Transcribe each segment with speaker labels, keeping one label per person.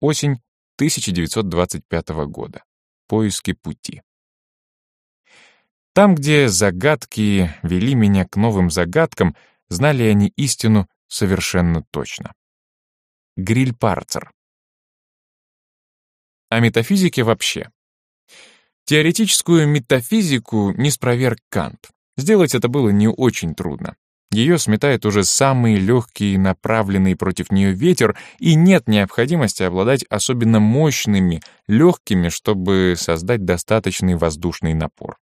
Speaker 1: Осень 1925 года. Поиски пути. Там, где загадки вели меня к новым загадкам, знали они истину совершенно точно. Гриль Парцер. О метафизике вообще. Теоретическую метафизику не спроверг Кант. Сделать это было не очень трудно. Ее сметает уже самый легкий направленный против нее ветер, и нет необходимости обладать особенно мощными, легкими, чтобы создать достаточный воздушный напор.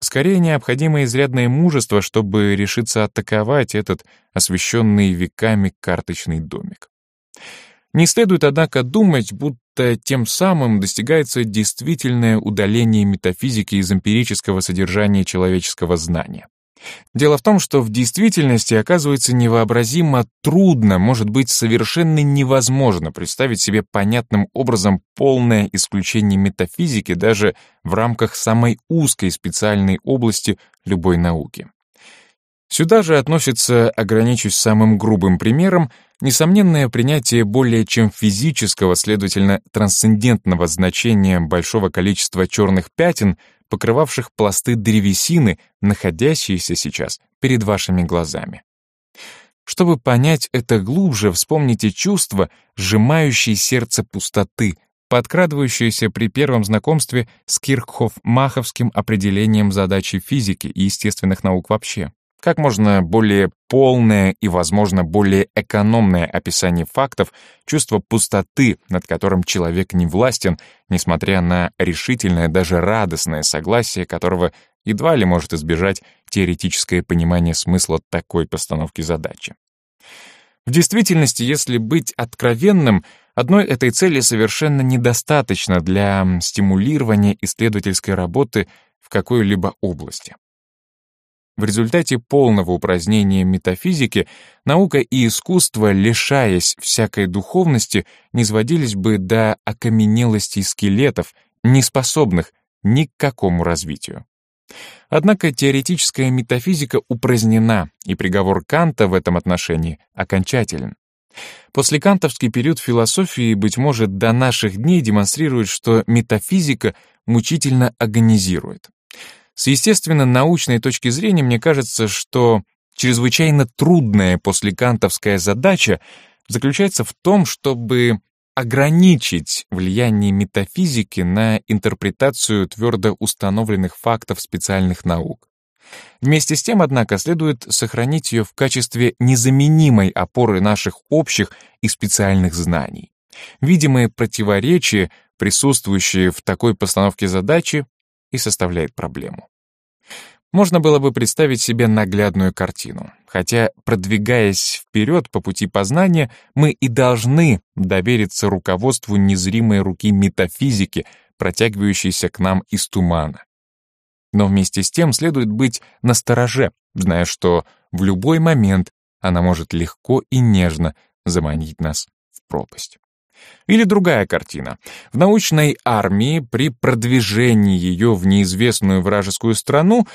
Speaker 1: Скорее необходимо изрядное мужество, чтобы решиться атаковать этот освещенный веками карточный домик. Не следует, однако, думать, будто тем самым достигается действительное удаление метафизики из эмпирического содержания человеческого знания. Дело в том, что в действительности оказывается невообразимо трудно, может быть, совершенно невозможно представить себе понятным образом полное исключение метафизики даже в рамках самой узкой специальной области любой науки. Сюда же относится, ограничусь самым грубым примером, несомненное принятие более чем физического, следовательно, трансцендентного значения большого количества черных пятен, покрывавших пласты древесины, находящиеся сейчас перед вашими глазами. Чтобы понять это глубже, вспомните чувство, сжимающее сердце пустоты, подкрадывающееся при первом знакомстве с Кирхhoф-Маховским определением задачи физики и естественных наук вообще как можно более полное и, возможно, более экономное описание фактов, чувство пустоты, над которым человек не властен, несмотря на решительное, даже радостное согласие, которого едва ли может избежать теоретическое понимание смысла такой постановки задачи. В действительности, если быть откровенным, одной этой цели совершенно недостаточно для стимулирования исследовательской работы в какой-либо области. В результате полного упразднения метафизики наука и искусство, лишаясь всякой духовности, не сводились бы до окаменелости скелетов, не способных ни к какому развитию. Однако теоретическая метафизика упразднена, и приговор Канта в этом отношении окончателен. Послекантовский период философии, быть может, до наших дней демонстрирует, что метафизика мучительно агонизирует. С естественно-научной точки зрения мне кажется, что чрезвычайно трудная послекантовская задача заключается в том, чтобы ограничить влияние метафизики на интерпретацию твердо установленных фактов специальных наук. Вместе с тем, однако, следует сохранить ее в качестве незаменимой опоры наших общих и специальных знаний. Видимые противоречия, присутствующие в такой постановке задачи, и составляет проблему. Можно было бы представить себе наглядную картину, хотя, продвигаясь вперед по пути познания, мы и должны довериться руководству незримой руки метафизики, протягивающейся к нам из тумана. Но вместе с тем следует быть настороже, зная, что в любой момент она может легко и нежно заманить нас в пропасть. Или другая картина. В научной армии при продвижении ее в неизвестную вражескую страну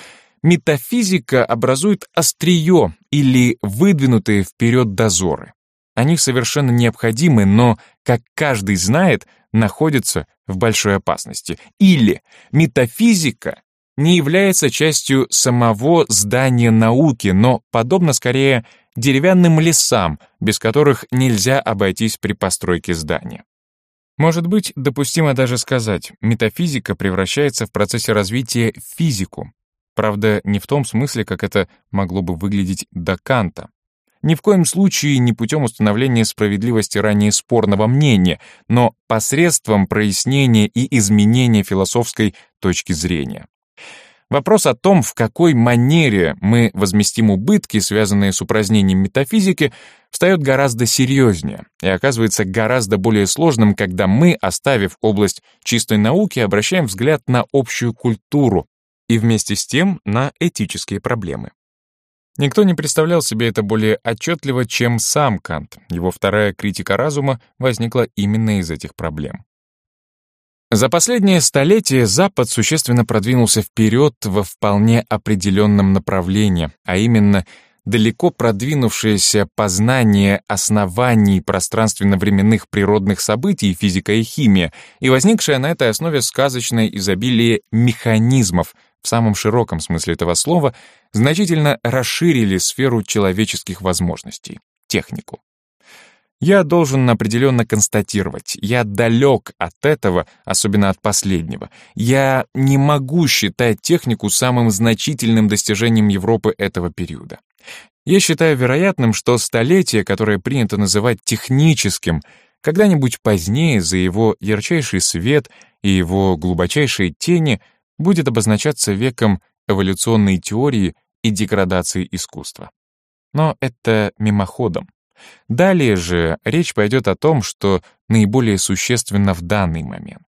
Speaker 1: метафизика образует острие или выдвинутые вперед дозоры. Они совершенно необходимы, но, как каждый знает, находятся в большой опасности. Или метафизика не является частью самого здания науки, но подобно скорее деревянным лесам, без которых нельзя обойтись при постройке здания. Может быть, допустимо даже сказать, метафизика превращается в процессе развития в физику. Правда, не в том смысле, как это могло бы выглядеть до Канта. Ни в коем случае не путем установления справедливости ранее спорного мнения, но посредством прояснения и изменения философской точки зрения. Вопрос о том, в какой манере мы возместим убытки, связанные с упразднением метафизики, встает гораздо серьезнее и оказывается гораздо более сложным, когда мы, оставив область чистой науки, обращаем взгляд на общую культуру и вместе с тем на этические проблемы. Никто не представлял себе это более отчетливо, чем сам Кант. Его вторая критика разума возникла именно из этих проблем. За последнее столетие Запад существенно продвинулся вперед во вполне определенном направлении, а именно далеко продвинувшееся познание оснований пространственно-временных природных событий, физика и химия, и возникшее на этой основе сказочное изобилие механизмов, в самом широком смысле этого слова, значительно расширили сферу человеческих возможностей, технику. Я должен определенно констатировать, я далек от этого, особенно от последнего. Я не могу считать технику самым значительным достижением Европы этого периода. Я считаю вероятным, что столетие, которое принято называть техническим, когда-нибудь позднее за его ярчайший свет и его глубочайшие тени будет обозначаться веком эволюционной теории и деградации искусства. Но это мимоходом. Далее же речь пойдет о том, что наиболее существенно в данный момент.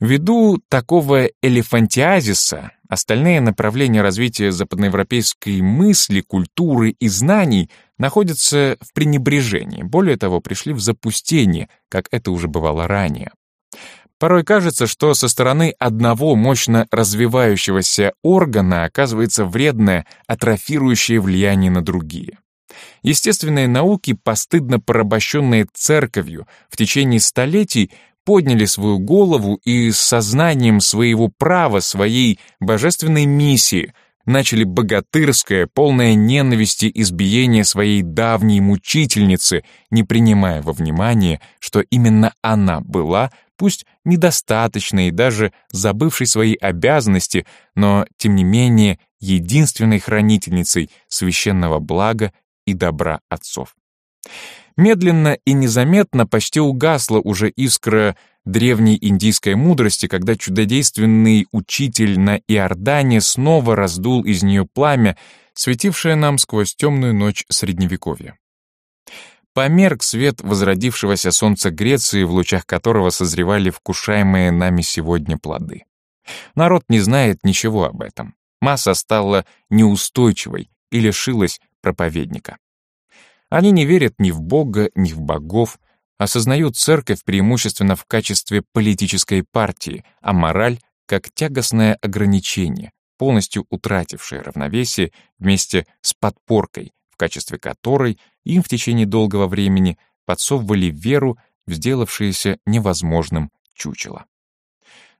Speaker 1: Ввиду такого элефантиазиса остальные направления развития западноевропейской мысли, культуры и знаний находятся в пренебрежении, более того, пришли в запустение, как это уже бывало ранее. Порой кажется, что со стороны одного мощно развивающегося органа оказывается вредное, атрофирующее влияние на другие. Естественные науки, постыдно порабощенные церковью в течение столетий, подняли свою голову и с сознанием своего права, своей божественной миссии начали богатырское, полное ненависти избиение своей давней мучительницы, не принимая во внимание, что именно она была, пусть недостаточной даже забывшей свои обязанности, но, тем не менее, единственной хранительницей священного блага и добра отцов. Медленно и незаметно почти угасла уже искра древней индийской мудрости, когда чудодейственный учитель на Иордане снова раздул из нее пламя, светившее нам сквозь темную ночь Средневековья. Померк свет возродившегося солнца Греции, в лучах которого созревали вкушаемые нами сегодня плоды. Народ не знает ничего об этом. Масса стала неустойчивой и лишилась проповедника. Они не верят ни в Бога, ни в богов, осознают церковь преимущественно в качестве политической партии, а мораль — как тягостное ограничение, полностью утратившее равновесие вместе с подпоркой, в качестве которой им в течение долгого времени подсовывали веру в сделавшееся невозможным чучело.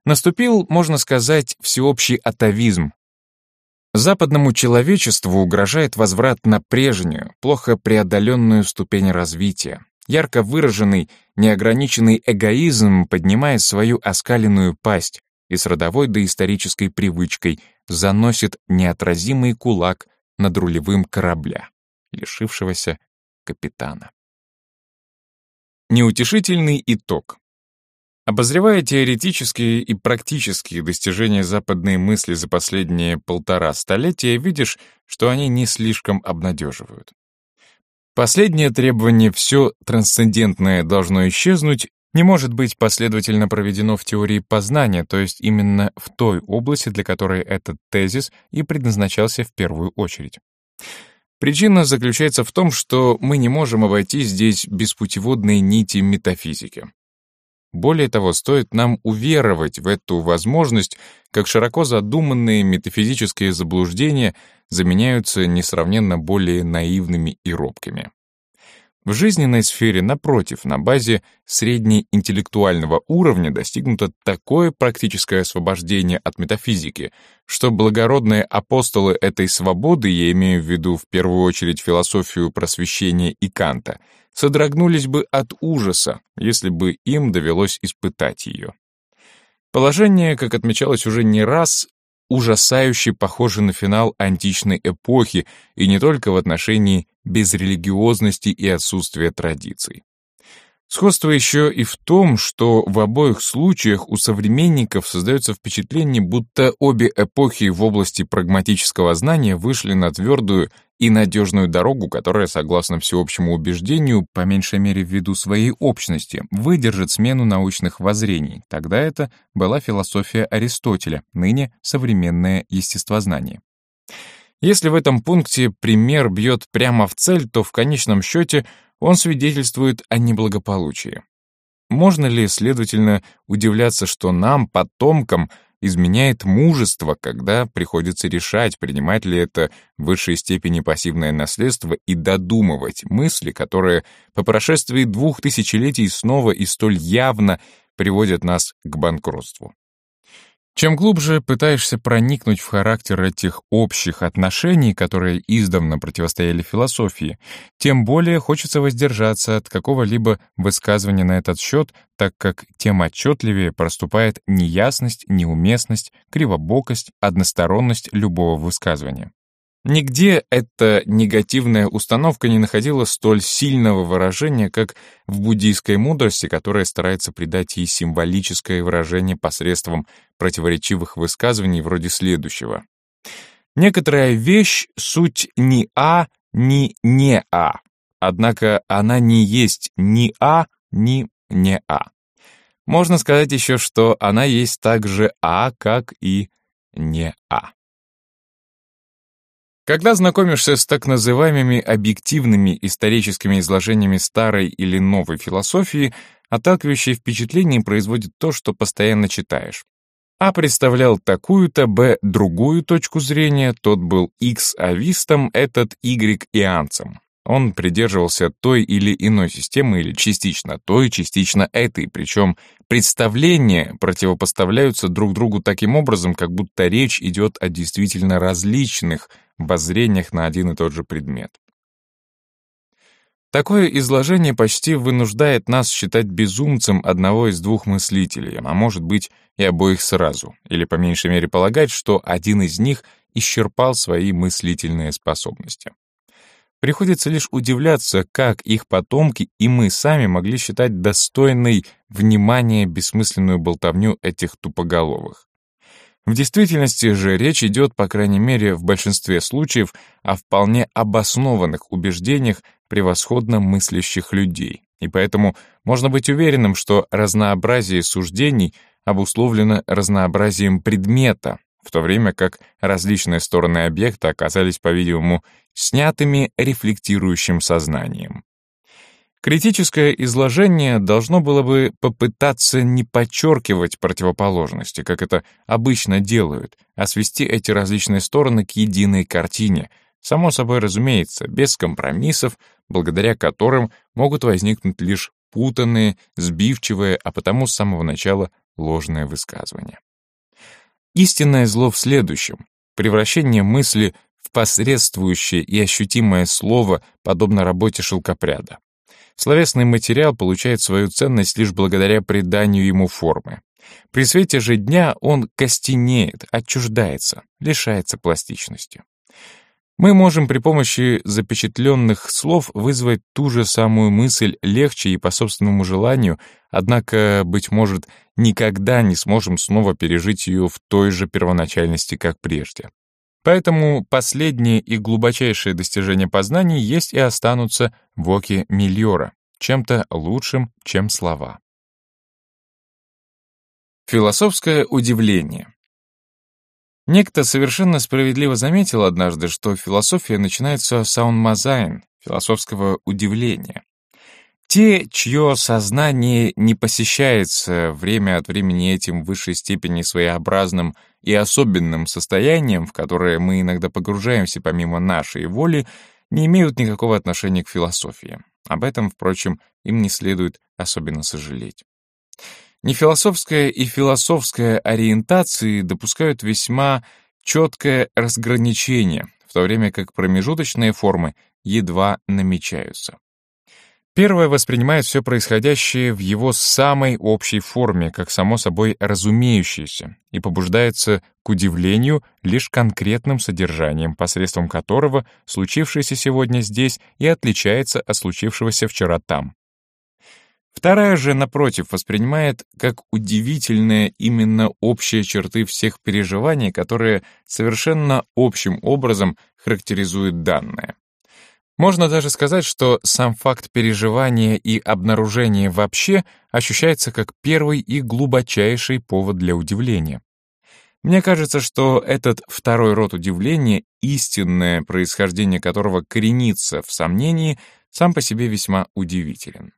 Speaker 1: Наступил, можно сказать, всеобщий атовизм, Западному человечеству угрожает возврат на прежнюю, плохо преодоленную ступень развития. Ярко выраженный, неограниченный эгоизм поднимает свою оскаленную пасть и с родовой доисторической привычкой заносит неотразимый кулак над рулевым корабля, лишившегося капитана. Неутешительный итог. Обозревая теоретические и практические достижения западной мысли за последние полтора столетия, видишь, что они не слишком обнадеживают. Последнее требование «все трансцендентное должно исчезнуть» не может быть последовательно проведено в теории познания, то есть именно в той области, для которой этот тезис и предназначался в первую очередь. Причина заключается в том, что мы не можем обойти здесь без путеводной нити метафизики. Более того, стоит нам уверовать в эту возможность, как широко задуманные метафизические заблуждения заменяются несравненно более наивными и робкими. В жизненной сфере, напротив, на базе среднеинтеллектуального уровня достигнуто такое практическое освобождение от метафизики, что благородные апостолы этой свободы, я имею в виду в первую очередь философию просвещения и Канта, содрогнулись бы от ужаса, если бы им довелось испытать ее. Положение, как отмечалось уже не раз, ужасающе похоже на финал античной эпохи, и не только в отношении безрелигиозности и отсутствия традиций. Сходство еще и в том, что в обоих случаях у современников создается впечатление, будто обе эпохи в области прагматического знания вышли на твердую и надежную дорогу, которая, согласно всеобщему убеждению, по меньшей мере ввиду своей общности, выдержит смену научных воззрений. Тогда это была философия Аристотеля, ныне современное естествознание. Если в этом пункте пример бьет прямо в цель, то в конечном счете он свидетельствует о неблагополучии. Можно ли, следовательно, удивляться, что нам, потомкам, изменяет мужество, когда приходится решать, принимать ли это в высшей степени пассивное наследство и додумывать мысли, которые по прошествии двух тысячелетий снова и столь явно приводят нас к банкротству. Чем глубже пытаешься проникнуть в характер этих общих отношений, которые издавна противостояли философии, тем более хочется воздержаться от какого-либо высказывания на этот счет, так как тем отчетливее проступает неясность, неуместность, кривобокость, односторонность любого высказывания. Нигде эта негативная установка не находила столь сильного выражения, как в буддийской мудрости, которая старается придать ей символическое выражение посредством противоречивых высказываний вроде следующего. Некоторая вещь — суть ни «а», ни «не а», однако она не есть ни «а», ни «не а». Можно сказать еще, что она есть также «а», как и «не а». Когда знакомишься с так называемыми объективными историческими изложениями старой или новой философии, отталкивающее впечатление производит то, что постоянно читаешь. А представлял такую-то, Б другую точку зрения, тот был X авистом, этот Y ианцем. Он придерживался той или иной системы или частично той, частично этой, причем представления противопоставляются друг другу таким образом, как будто речь идет о действительно различных воззрениях на один и тот же предмет. Такое изложение почти вынуждает нас считать безумцем одного из двух мыслителей, а может быть и обоих сразу, или по меньшей мере полагать, что один из них исчерпал свои мыслительные способности. Приходится лишь удивляться, как их потомки и мы сами могли считать достойной внимания бессмысленную болтовню этих тупоголовых. В действительности же речь идет, по крайней мере, в большинстве случаев, о вполне обоснованных убеждениях превосходно мыслящих людей. И поэтому можно быть уверенным, что разнообразие суждений обусловлено разнообразием предмета, в то время как различные стороны объекта оказались, по-видимому, снятыми рефлектирующим сознанием. Критическое изложение должно было бы попытаться не подчеркивать противоположности, как это обычно делают, а свести эти различные стороны к единой картине, само собой разумеется, без компромиссов, благодаря которым могут возникнуть лишь путанные, сбивчивые, а потому с самого начала ложные высказывания. Истинное зло в следующем — превращение мысли посредствующее и ощутимое слово, подобно работе шелкопряда. Словесный материал получает свою ценность лишь благодаря приданию ему формы. При свете же дня он костенеет, отчуждается, лишается пластичности. Мы можем при помощи запечатленных слов вызвать ту же самую мысль легче и по собственному желанию, однако, быть может, никогда не сможем снова пережить ее в той же первоначальности, как прежде. Поэтому последние и глубочайшие достижения познаний есть и останутся в оке Мильора, чем-то лучшим, чем слова. Философское удивление. Некто совершенно справедливо заметил однажды, что философия начинается с θαυμάζειν, философского удивления. Те, чье сознание не посещается время от времени этим в высшей степени своеобразным и особенным состоянием, в которое мы иногда погружаемся помимо нашей воли, не имеют никакого отношения к философии. Об этом, впрочем, им не следует особенно сожалеть. Нефилософская и философская ориентации допускают весьма четкое разграничение, в то время как промежуточные формы едва намечаются. Первое воспринимает все происходящее в его самой общей форме, как само собой разумеющееся, и побуждается к удивлению лишь конкретным содержанием, посредством которого случившееся сегодня здесь и отличается от случившегося вчера там. Вторая же, напротив, воспринимает как удивительные именно общие черты всех переживаний, которые совершенно общим образом характеризуют данное. Можно даже сказать, что сам факт переживания и обнаружения вообще ощущается как первый и глубочайший повод для удивления. Мне кажется, что этот второй род удивления, истинное происхождение которого коренится в сомнении, сам по себе весьма удивителен.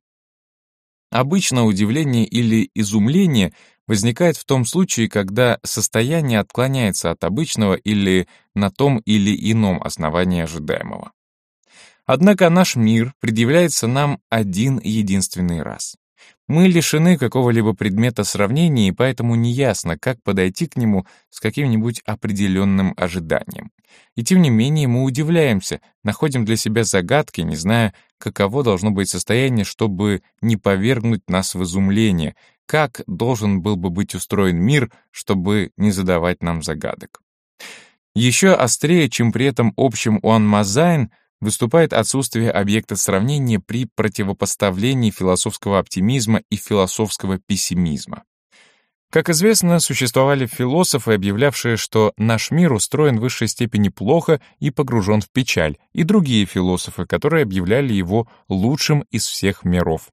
Speaker 1: Обычно удивление или изумление возникает в том случае, когда состояние отклоняется от обычного или на том или ином основании ожидаемого. Однако наш мир предъявляется нам один единственный раз. Мы лишены какого-либо предмета сравнения, и поэтому неясно, как подойти к нему с каким-нибудь определенным ожиданием. И тем не менее мы удивляемся, находим для себя загадки, не зная, каково должно быть состояние, чтобы не повергнуть нас в изумление, как должен был бы быть устроен мир, чтобы не задавать нам загадок. Еще острее, чем при этом общем Уанмазайн, выступает отсутствие объекта сравнения при противопоставлении философского оптимизма и философского пессимизма. Как известно, существовали философы, объявлявшие, что наш мир устроен в высшей степени плохо и погружен в печаль, и другие философы, которые объявляли его лучшим из всех миров.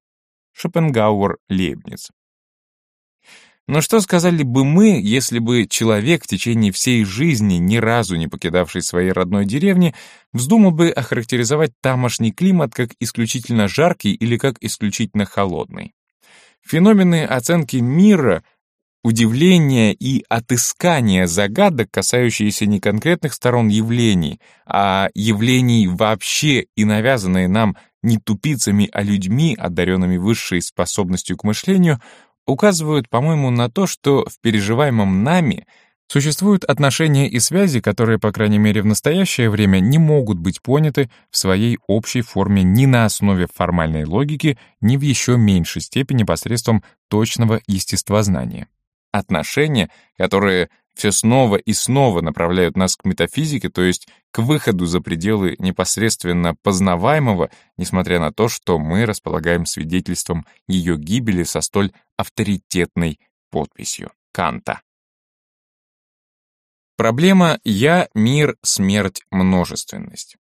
Speaker 1: Шопенгауэр, Лейбниц. Но что сказали бы мы, если бы человек в течение всей жизни, ни разу не покидавший своей родной деревни, вздумал бы охарактеризовать тамошний климат как исключительно жаркий или как исключительно холодный? Феномены оценки мира, удивления и отыскания загадок, касающиеся не конкретных сторон явлений, а явлений вообще и навязанные нам не тупицами, а людьми, одаренными высшей способностью к мышлению, указывают, по-моему, на то, что в переживаемом нами существуют отношения и связи, которые, по крайней мере, в настоящее время не могут быть поняты в своей общей форме ни на основе формальной логики, ни в еще меньшей степени посредством точного естествознания. Отношения, которые все снова и снова направляют нас к метафизике, то есть к выходу за пределы непосредственно познаваемого, несмотря на то, что мы располагаем свидетельством ее гибели со столь авторитетной подписью Канта. Проблема «я», «мир», «смерть», «множественность».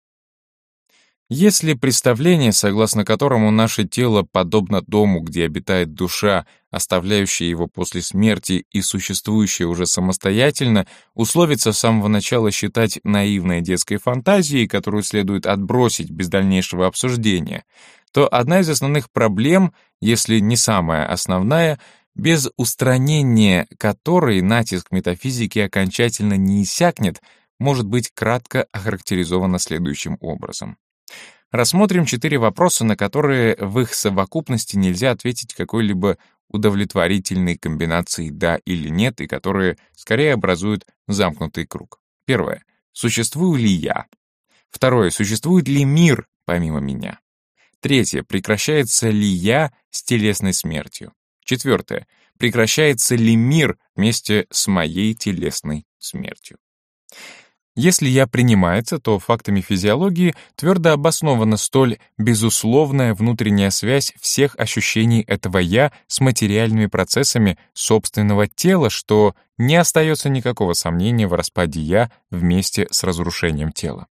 Speaker 1: Если представление, согласно которому наше тело подобно дому, где обитает душа, оставляющая его после смерти и существующая уже самостоятельно, условится с самого начала считать наивной детской фантазией, которую следует отбросить без дальнейшего обсуждения, то одна из основных проблем, если не самая основная, без устранения которой натиск метафизики окончательно не иссякнет, может быть кратко охарактеризована следующим образом. Рассмотрим четыре вопроса, на которые в их совокупности нельзя ответить какой-либо удовлетворительной комбинацией «да» или «нет», и которые скорее образуют замкнутый круг. Первое. Существую ли я? Второе. Существует ли мир помимо меня? Третье. Прекращается ли я с телесной смертью? Четвертое. Прекращается ли мир вместе с моей телесной смертью? Если «я» принимается, то фактами физиологии твердо обоснована столь безусловная внутренняя связь всех ощущений этого «я» с материальными процессами собственного тела, что не остается никакого сомнения в распаде «я» вместе с разрушением тела.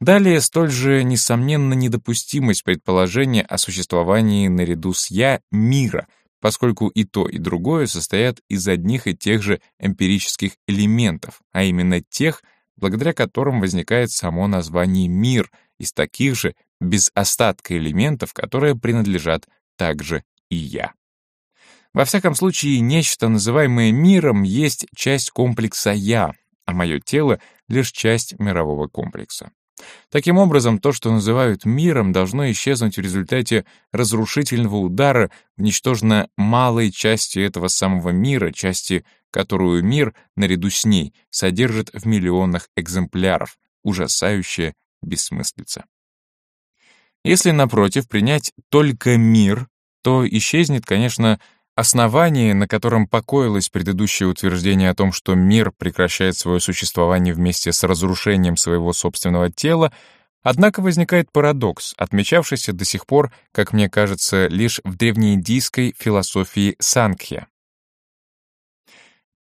Speaker 1: Далее столь же несомненно недопустимость предположения о существовании наряду с «я» мира — поскольку и то, и другое состоят из одних и тех же эмпирических элементов, а именно тех, благодаря которым возникает само название «мир», из таких же, без остатка элементов, которые принадлежат также и «я». Во всяком случае, нечто, называемое миром, есть часть комплекса «я», а мое тело — лишь часть мирового комплекса. Таким образом, то, что называют миром, должно исчезнуть в результате разрушительного удара в ничтожно малой части этого самого мира, части, которую мир, наряду с ней, содержит в миллионах экземпляров, ужасающая бессмыслица. Если, напротив, принять только мир, то исчезнет, конечно, Основание, на котором покоилось предыдущее утверждение о том, что мир прекращает свое существование вместе с разрушением своего собственного тела, однако возникает парадокс, отмечавшийся до сих пор, как мне кажется, лишь в древнеиндийской философии Санкхья.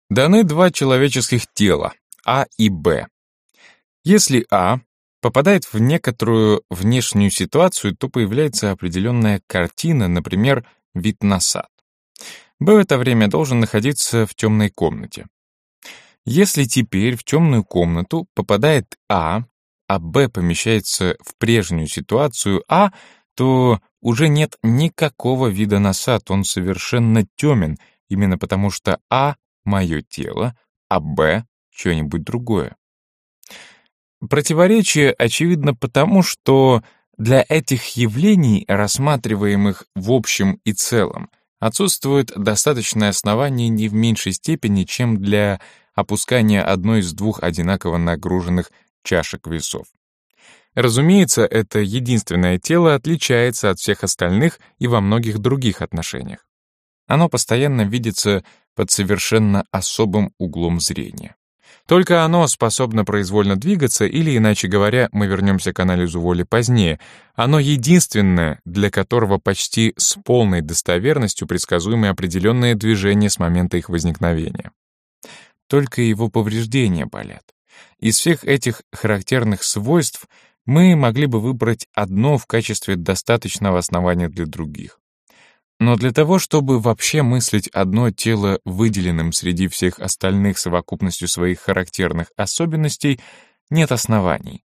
Speaker 1: Даны два человеческих тела, А и Б. Если А попадает в некоторую внешнюю ситуацию, то появляется определенная картина, например, вид на сад. Б в это время должен находиться в темной комнате. Если теперь в темную комнату попадает А, а Б помещается в прежнюю ситуацию А, то уже нет никакого вида на сад, он совершенно темен, именно потому что А — мое тело, а Б — что-нибудь другое. Противоречие очевидно потому, что для этих явлений, рассматриваемых в общем и целом, отсутствует достаточное основание не в меньшей степени, чем для опускания одной из двух одинаково нагруженных чашек весов. Разумеется, это единственное тело отличается от всех остальных и во многих других отношениях. Оно постоянно видится под совершенно особым углом зрения. Только оно способно произвольно двигаться, или, иначе говоря, мы вернемся к анализу воли позднее, оно единственное, для которого почти с полной достоверностью предсказуемы определенные движения с момента их возникновения. Только его повреждения болят. Из всех этих характерных свойств мы могли бы выбрать одно в качестве достаточного основания для других. Но для того, чтобы вообще мыслить одно тело выделенным среди всех остальных совокупностью своих характерных особенностей, нет оснований.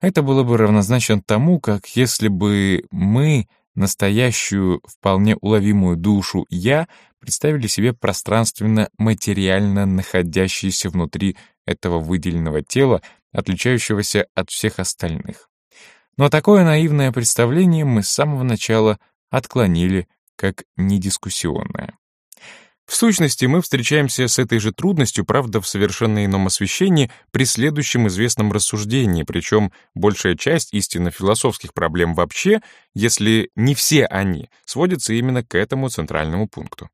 Speaker 1: Это было бы равнозначно тому, как если бы мы настоящую, вполне уловимую душу «я» представили себе пространственно-материально находящееся внутри этого выделенного тела, отличающегося от всех остальных. Но такое наивное представление мы с самого начала отклонили как недискуссионное. В сущности, мы встречаемся с этой же трудностью, правда, в совершенно ином освещении, при следующем известном рассуждении, причем большая часть истинно философских проблем вообще, если не все они, сводятся именно к этому центральному пункту.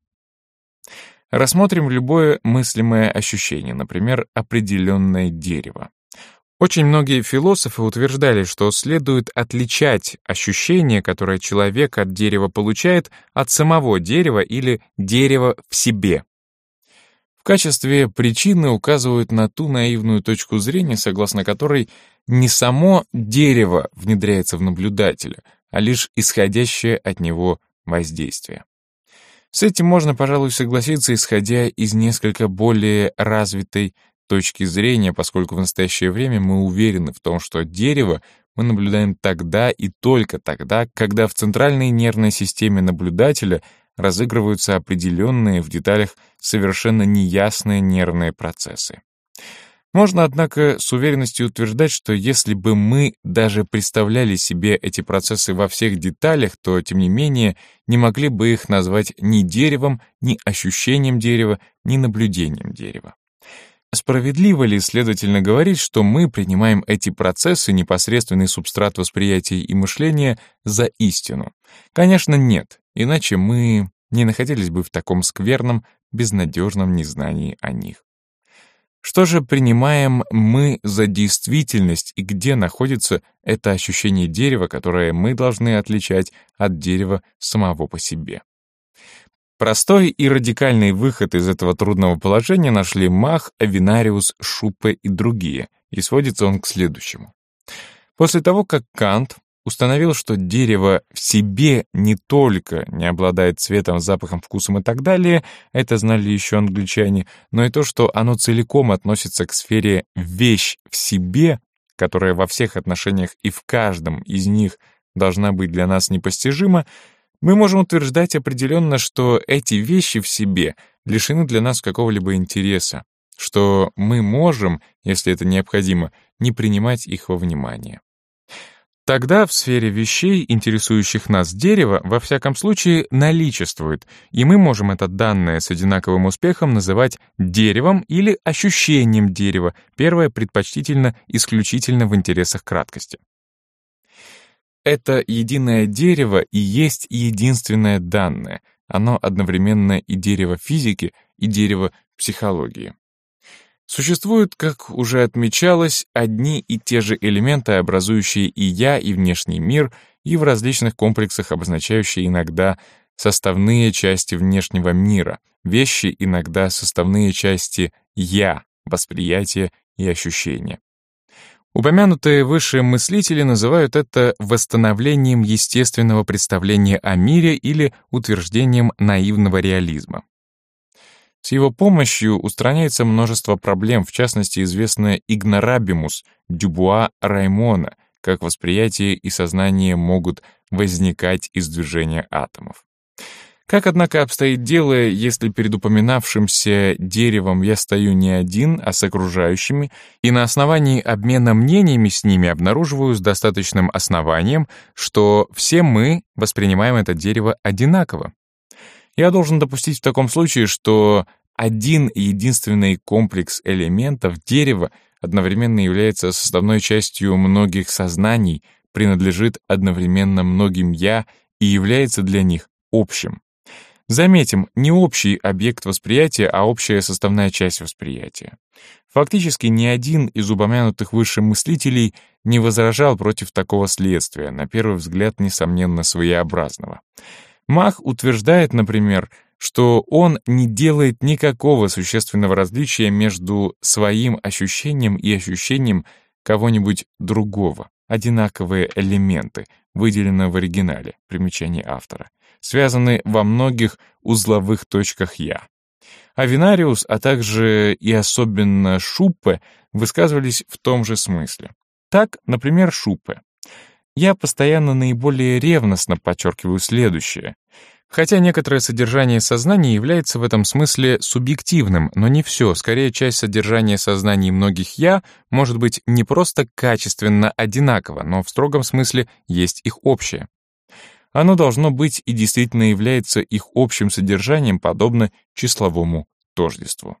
Speaker 1: Рассмотрим любое мыслимое ощущение, например, определенное дерево. Очень многие философы утверждали, что следует отличать ощущение, которое человек от дерева получает, от самого дерева или дерева в себе. В качестве причины указывают на ту наивную точку зрения, согласно которой не само дерево внедряется в наблюдателя, а лишь исходящее от него воздействие. С этим можно, пожалуй, согласиться, исходя из несколько более развитой точки зрения, поскольку в настоящее время мы уверены в том, что дерево мы наблюдаем тогда и только тогда, когда в центральной нервной системе наблюдателя разыгрываются определенные в деталях совершенно неясные нервные процессы. Можно, однако, с уверенностью утверждать, что если бы мы даже представляли себе эти процессы во всех деталях, то, тем не менее, не могли бы их назвать ни деревом, ни ощущением дерева, ни наблюдением дерева. Справедливо ли, следовательно, говорить, что мы принимаем эти процессы, непосредственный субстрат восприятия и мышления, за истину? Конечно, нет, иначе мы не находились бы в таком скверном, безнадежном незнании о них. Что же принимаем мы за действительность и где находится это ощущение дерева, которое мы должны отличать от дерева самого по себе? Простой и радикальный выход из этого трудного положения нашли Мах, Авинариус, Шупе и другие, и сводится он к следующему. После того, как Кант установил, что дерево в себе не только не обладает цветом, запахом, вкусом и так далее, это знали еще англичане, но и то, что оно целиком относится к сфере «вещь в себе», которая во всех отношениях и в каждом из них должна быть для нас непостижима, мы можем утверждать определенно, что эти вещи в себе лишены для нас какого-либо интереса, что мы можем, если это необходимо, не принимать их во внимание. Тогда в сфере вещей, интересующих нас дерево, во всяком случае наличествует, и мы можем это данное с одинаковым успехом называть деревом или ощущением дерева, первое предпочтительно исключительно в интересах краткости. Это единое дерево и есть единственное данное. Оно одновременно и дерево физики, и дерево психологии. Существуют, как уже отмечалось, одни и те же элементы, образующие и я, и внешний мир, и в различных комплексах обозначающие иногда составные части внешнего мира, вещи иногда составные части «я», восприятия и ощущения. Упомянутые выше мыслители называют это восстановлением естественного представления о мире или утверждением наивного реализма. С его помощью устраняется множество проблем, в частности, известная игнорабимус Дюбуа Раймона, как восприятие и сознание могут возникать из движения атомов. Как, однако, обстоит дело, если перед упоминавшимся деревом я стою не один, а с окружающими, и на основании обмена мнениями с ними обнаруживаю с достаточным основанием, что все мы воспринимаем это дерево одинаково? Я должен допустить в таком случае, что один единственный комплекс элементов дерева одновременно является составной частью многих сознаний, принадлежит одновременно многим «я» и является для них общим. Заметим, не общий объект восприятия, а общая составная часть восприятия. Фактически ни один из упомянутых выше мыслителей не возражал против такого следствия, на первый взгляд, несомненно, своеобразного. Мах утверждает, например, что он не делает никакого существенного различия между своим ощущением и ощущением кого-нибудь другого. Одинаковые элементы, выделены в оригинале, примечание автора связаны во многих узловых точках «я». Авинариус, а также и особенно Шуппе высказывались в том же смысле. Так, например, Шуппе. Я постоянно наиболее ревностно подчеркиваю следующее. Хотя некоторое содержание сознания является в этом смысле субъективным, но не все, скорее часть содержания сознаний многих «я» может быть не просто качественно одинаково, но в строгом смысле есть их общее. Оно должно быть и действительно является их общим содержанием, подобно числовому тождеству.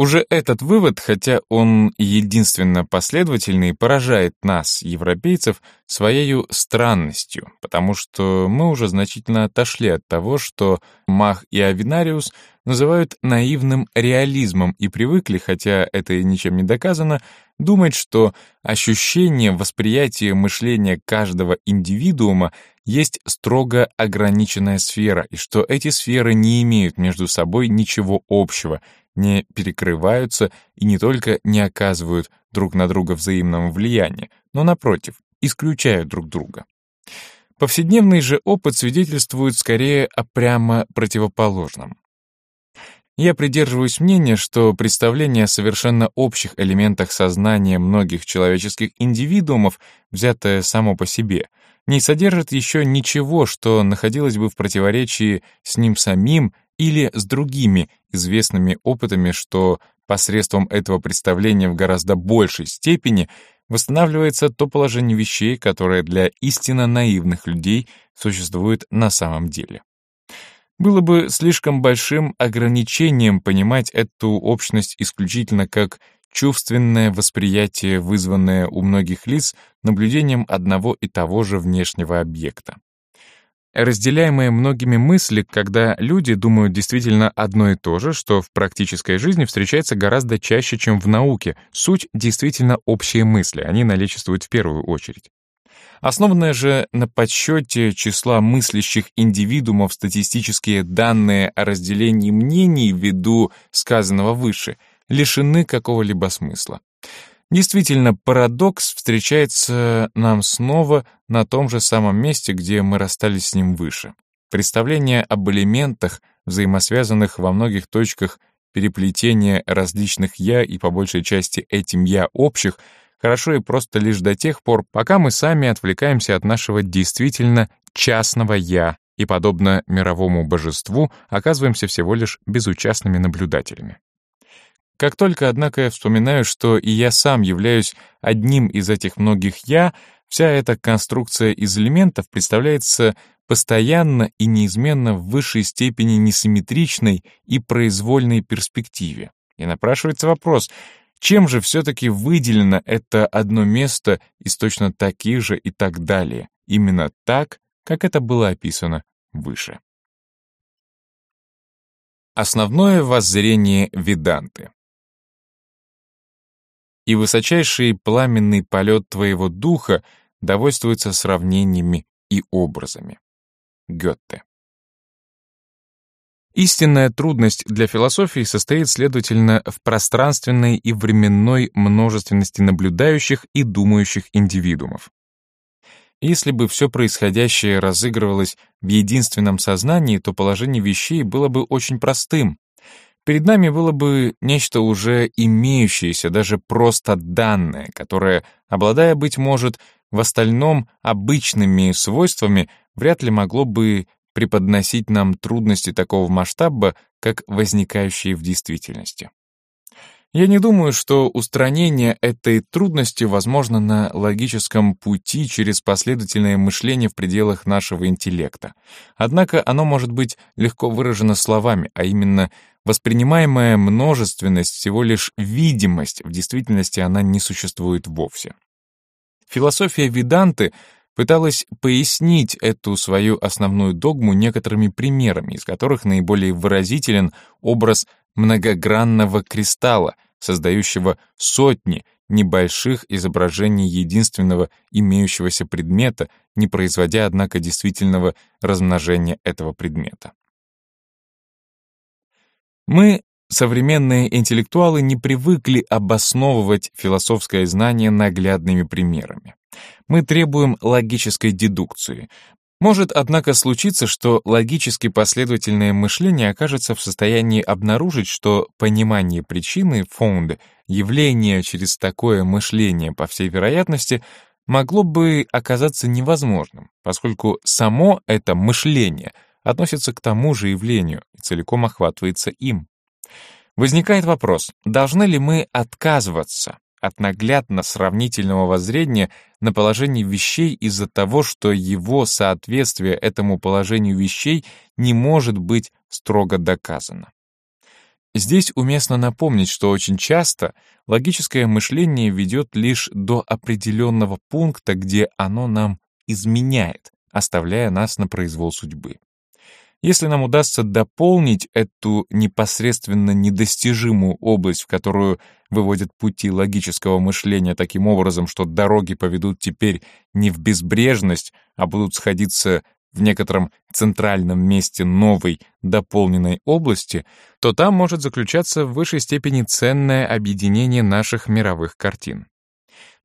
Speaker 1: Уже этот вывод, хотя он единственно последовательный, поражает нас, европейцев, своей странностью, потому что мы уже значительно отошли от того, что Мах и Авинариус называют наивным реализмом и привыкли, хотя это и ничем не доказано, думать, что ощущение, восприятие мышления каждого индивидуума есть строго ограниченная сфера, и что эти сферы не имеют между собой ничего общего — не перекрываются и не только не оказывают друг на друга взаимного влияния, но, напротив, исключают друг друга. Повседневный же опыт свидетельствует скорее о прямо противоположном. Я придерживаюсь мнения, что представление о совершенно общих элементах сознания многих человеческих индивидуумов, взятое само по себе, не содержит еще ничего, что находилось бы в противоречии с ним самим или с другими известными опытами, что посредством этого представления в гораздо большей степени восстанавливается то положение вещей, которое для истинно наивных людей существует на самом деле. Было бы слишком большим ограничением понимать эту общность исключительно как чувственное восприятие, вызванное у многих лиц наблюдением одного и того же внешнего объекта. Разделяемые многими мысли, когда люди думают действительно одно и то же, что в практической жизни встречается гораздо чаще, чем в науке, суть действительно общие мысли, они наличествуют в первую очередь. Основанные же на подсчете числа мыслящих индивидуумов статистические данные о разделении мнений ввиду сказанного выше лишены какого-либо смысла. Действительно, парадокс встречается нам снова на том же самом месте, где мы расстались с ним выше. Представление об элементах, взаимосвязанных во многих точках переплетения различных «я» и по большей части этим «я» общих, хорошо и просто лишь до тех пор, пока мы сами отвлекаемся от нашего действительно частного «я» и, подобно мировому божеству, оказываемся всего лишь безучастными наблюдателями. Как только, однако, я вспоминаю, что и я сам являюсь одним из этих многих «я», вся эта конструкция из элементов представляется постоянно и неизменно в высшей степени несимметричной и произвольной перспективе. И напрашивается вопрос, чем же все-таки выделено это одно место из точно таких же и так далее, именно так, как это было описано выше. Основное воззрение Веданты и высочайший пламенный полет твоего духа довольствуется сравнениями и образами. Гетте. Истинная трудность для философии состоит, следовательно, в пространственной и временной множественности наблюдающих и думающих индивидуумов. Если бы все происходящее разыгрывалось в единственном сознании, то положение вещей было бы очень простым. Перед нами было бы нечто уже имеющееся, даже просто данное, которое, обладая, быть может, в остальном обычными свойствами, вряд ли могло бы преподносить нам трудности такого масштаба, как возникающие в действительности. Я не думаю, что устранение этой трудности возможно на логическом пути через последовательное мышление в пределах нашего интеллекта. Однако оно может быть легко выражено словами, а именно воспринимаемая множественность всего лишь видимость, в действительности она не существует вовсе. Философия Веданты пыталась пояснить эту свою основную догму некоторыми примерами, из которых наиболее выразителен образ многогранного кристалла, создающего сотни небольших изображений единственного имеющегося предмета, не производя, однако, действительного размножения этого предмета. Мы, современные интеллектуалы, не привыкли обосновывать философское знание наглядными примерами. Мы требуем логической дедукции. Может, однако, случиться, что логически последовательное мышление окажется в состоянии обнаружить, что понимание причины фонда, явления через такое мышление, по всей вероятности, могло бы оказаться невозможным, поскольку само это мышление относится к тому же явлению и целиком охватывается им. Возникает вопрос, должны ли мы отказываться от наглядно-сравнительного воззрения на положение вещей из-за того, что его соответствие этому положению вещей не может быть строго доказано. Здесь уместно напомнить, что очень часто логическое мышление ведет лишь до определенного пункта, где оно нам изменяет, оставляя нас на произвол судьбы. Если нам удастся дополнить эту непосредственно недостижимую область, в которую выводят пути логического мышления таким образом, что дороги поведут теперь не в безбрежность, а будут сходиться в некотором центральном месте новой дополненной области, то там может заключаться в высшей степени ценное объединение наших мировых картин.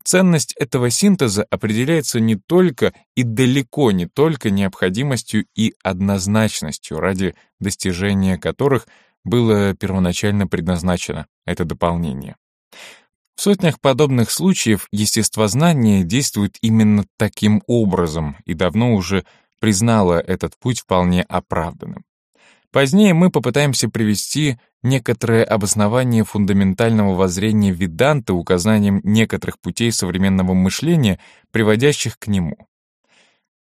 Speaker 1: Ценность этого синтеза определяется не только и далеко не только необходимостью и однозначностью, ради достижения которых было первоначально предназначено это дополнение. В сотнях подобных случаев естествознание действует именно таким образом и давно уже признало этот путь вполне оправданным. Позднее мы попытаемся привести некоторое обоснование фундаментального воззрения Веданты указанием некоторых путей современного мышления, приводящих к нему.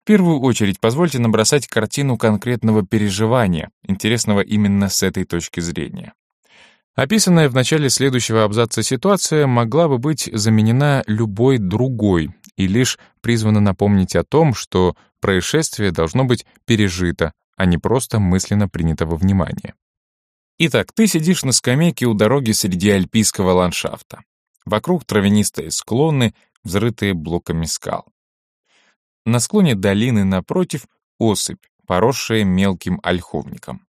Speaker 1: В первую очередь позвольте набросать картину конкретного переживания, интересного именно с этой точки зрения. Описанная в начале следующего абзаца ситуация могла бы быть заменена любой другой и лишь призвана напомнить о том, что происшествие должно быть пережито, а не просто мысленно принятого внимания. Итак, ты сидишь на скамейке у дороги среди альпийского ландшафта. Вокруг травянистые склоны, взрытые блоками скал. На склоне долины напротив осыпь, поросшая мелким ольховником.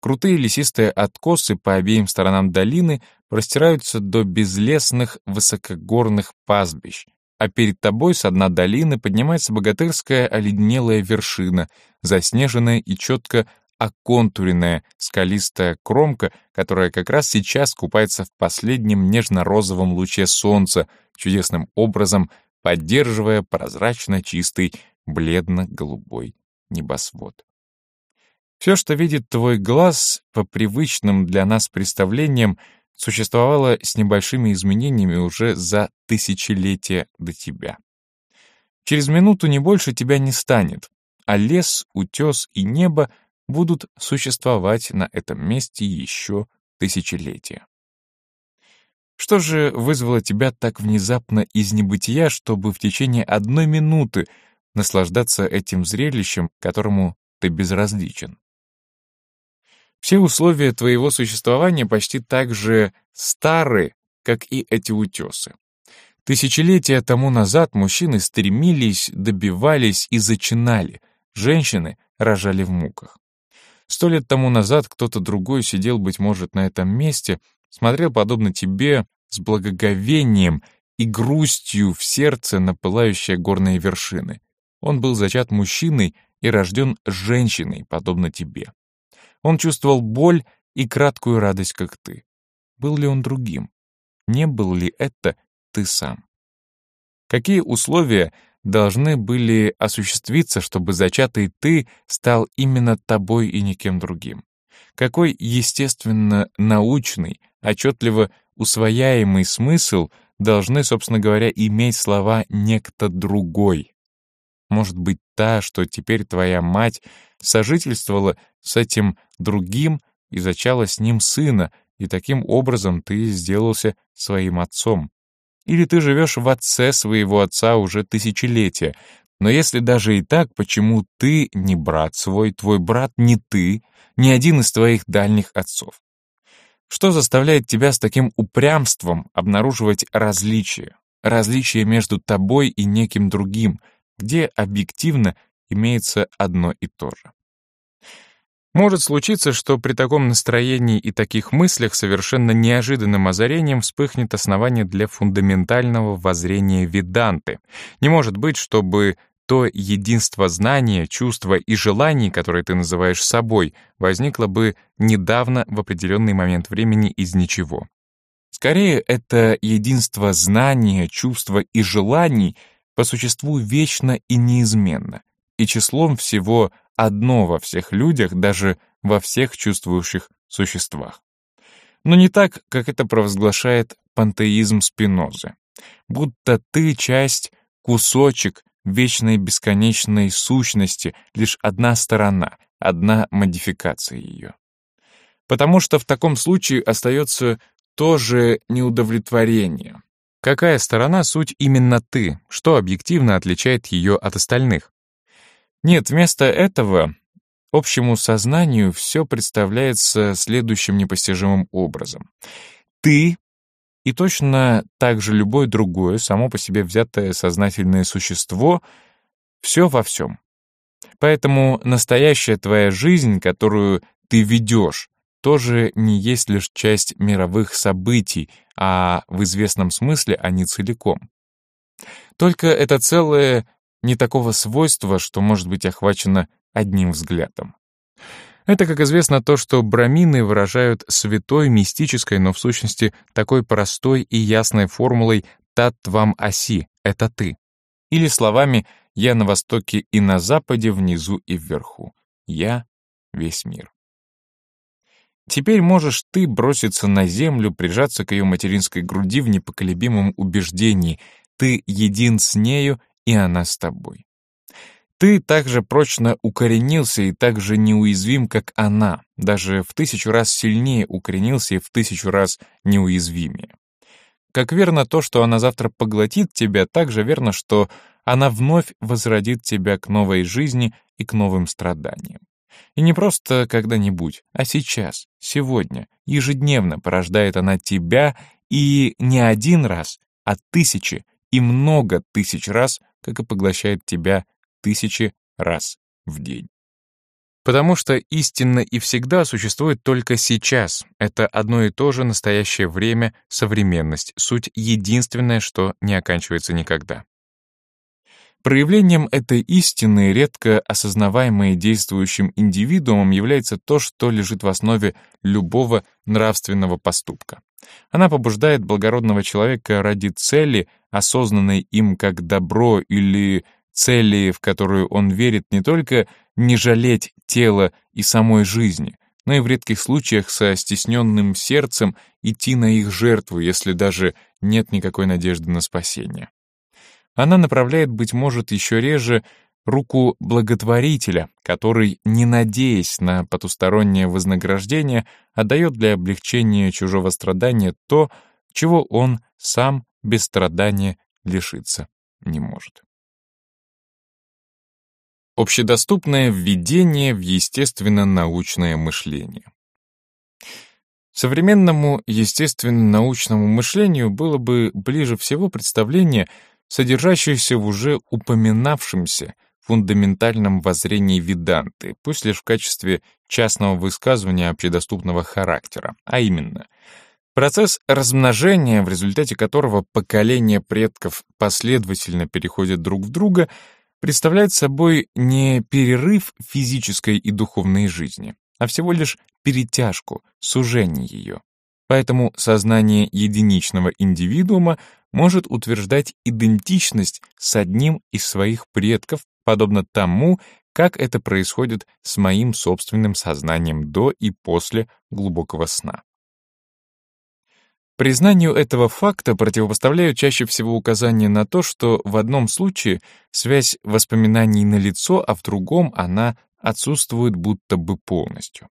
Speaker 1: Крутые лесистые откосы по обеим сторонам долины простираются до безлесных высокогорных пастбищ, а перед тобой с дна долины поднимается богатырская оледнелая вершина, заснеженная и четко оконтуренная скалистая кромка, которая как раз сейчас купается в последнем нежно-розовом луче солнца, чудесным образом поддерживая прозрачно чистый бледно-голубой небосвод. Все, что видит твой глаз по привычным для нас представлениям, существовало с небольшими изменениями уже за тысячелетия до тебя. Через минуту не больше тебя не станет, а лес, утес и небо будут существовать на этом месте еще тысячелетия. Что же вызвало тебя так внезапно из небытия, чтобы в течение одной минуты наслаждаться этим зрелищем, которому ты безразличен? Все условия твоего существования почти так же стары, как и эти утесы. Тысячелетия тому назад мужчины стремились, добивались и зачинали, женщины рожали в муках. Сто лет тому назад кто-то другой сидел, быть может, на этом месте, смотрел, подобно тебе, с благоговением и грустью в сердце на пылающие горные вершины. Он был зачат мужчиной и рожден женщиной, подобно тебе. Он чувствовал боль и краткую радость, как ты. Был ли он другим? Не был ли это ты сам? Какие условия должны были осуществиться, чтобы зачатый ты стал именно тобой и никем другим? Какой, естественно, научный, отчетливо усвояемый смысл должны, собственно говоря, иметь слова «некто другой»? Может быть, та, что теперь твоя мать сожительствовала с этим другим и зачала с ним сына, и таким образом ты сделался своим отцом. Или ты живешь в отце своего отца уже тысячелетия, но если даже и так, почему ты не брат свой, твой брат не ты, не один из твоих дальних отцов? Что заставляет тебя с таким упрямством обнаруживать различия? Различия между тобой и неким другим, где объективно имеется одно и то же. Может случиться, что при таком настроении и таких мыслях совершенно неожиданным озарением вспыхнет основание для фундаментального воззрения Веданты. Не может быть, чтобы то единство знания, чувства и желаний, которые ты называешь собой, возникло бы недавно в определенный момент времени из ничего. Скорее, это единство знания, чувства и желаний по существу вечно и неизменно, и числом всего одно во всех людях, даже во всех чувствующих существах. Но не так, как это провозглашает пантеизм Спинозы. Будто ты часть, кусочек вечной бесконечной сущности, лишь одна сторона, одна модификация ее. Потому что в таком случае остается тоже неудовлетворение. Какая сторона суть именно ты, что объективно отличает ее от остальных? Нет, вместо этого общему сознанию все представляется следующим непостижимым образом. Ты и точно так же любое другое, само по себе взятое сознательное существо, все во всем. Поэтому настоящая твоя жизнь, которую ты ведешь, тоже не есть лишь часть мировых событий, а в известном смысле они целиком. Только это целое не такого свойства, что может быть охвачено одним взглядом. Это, как известно, то, что брамины выражают святой, мистической, но в сущности такой простой и ясной формулой «тат-твам аси» — «это ты». Или словами «я на востоке и на западе, внизу и вверху». «Я — весь мир». Теперь можешь ты броситься на землю, прижаться к ее материнской груди в непоколебимом убеждении. Ты един с нею и она с тобой. Ты также прочно укоренился и так же неуязвим, как она, даже в тысячу раз сильнее укоренился и в тысячу раз неуязвимее. Как верно то, что она завтра поглотит тебя, так же верно, что она вновь возродит тебя к новой жизни и к новым страданиям. И не просто когда-нибудь, а сейчас, сегодня, ежедневно порождает она тебя и не один раз, а тысячи и много тысяч раз как и поглощает тебя тысячи раз в день. Потому что истинно и всегда существует только сейчас. Это одно и то же настоящее время, современность, суть единственное, что не оканчивается никогда. Проявлением этой истины, редко осознаваемой действующим индивидуумом, является то, что лежит в основе любого нравственного поступка. Она побуждает благородного человека ради цели, осознанной им как добро или цели, в которую он верит, не только не жалеть тела и самой жизни, но и в редких случаях со стесненным сердцем идти на их жертву, если даже нет никакой надежды на спасение. Она направляет, быть может, еще реже руку благотворителя, который, не надеясь на потустороннее вознаграждение, отдает для облегчения чужого страдания то, чего он сам без страдания лишиться не может. Общедоступное введение в естественно-научное мышление. Современному естественно-научному мышлению было бы ближе всего представление, содержащееся в уже упоминавшемся фундаментальном воззрении Веданты, пусть лишь в качестве частного высказывания общедоступного характера, а именно процесс размножения, в результате которого поколения предков последовательно переходят друг в друга, представляет собой не перерыв физической и духовной жизни, а всего лишь перетяжку, сужение ее. Поэтому сознание единичного индивидуума может утверждать идентичность с одним из своих предков, подобно тому, как это происходит с моим собственным сознанием до и после глубокого сна. Признанию этого факта противопоставляют чаще всего указание на то, что в одном случае связь воспоминаний налицо, а в другом она отсутствует будто бы полностью.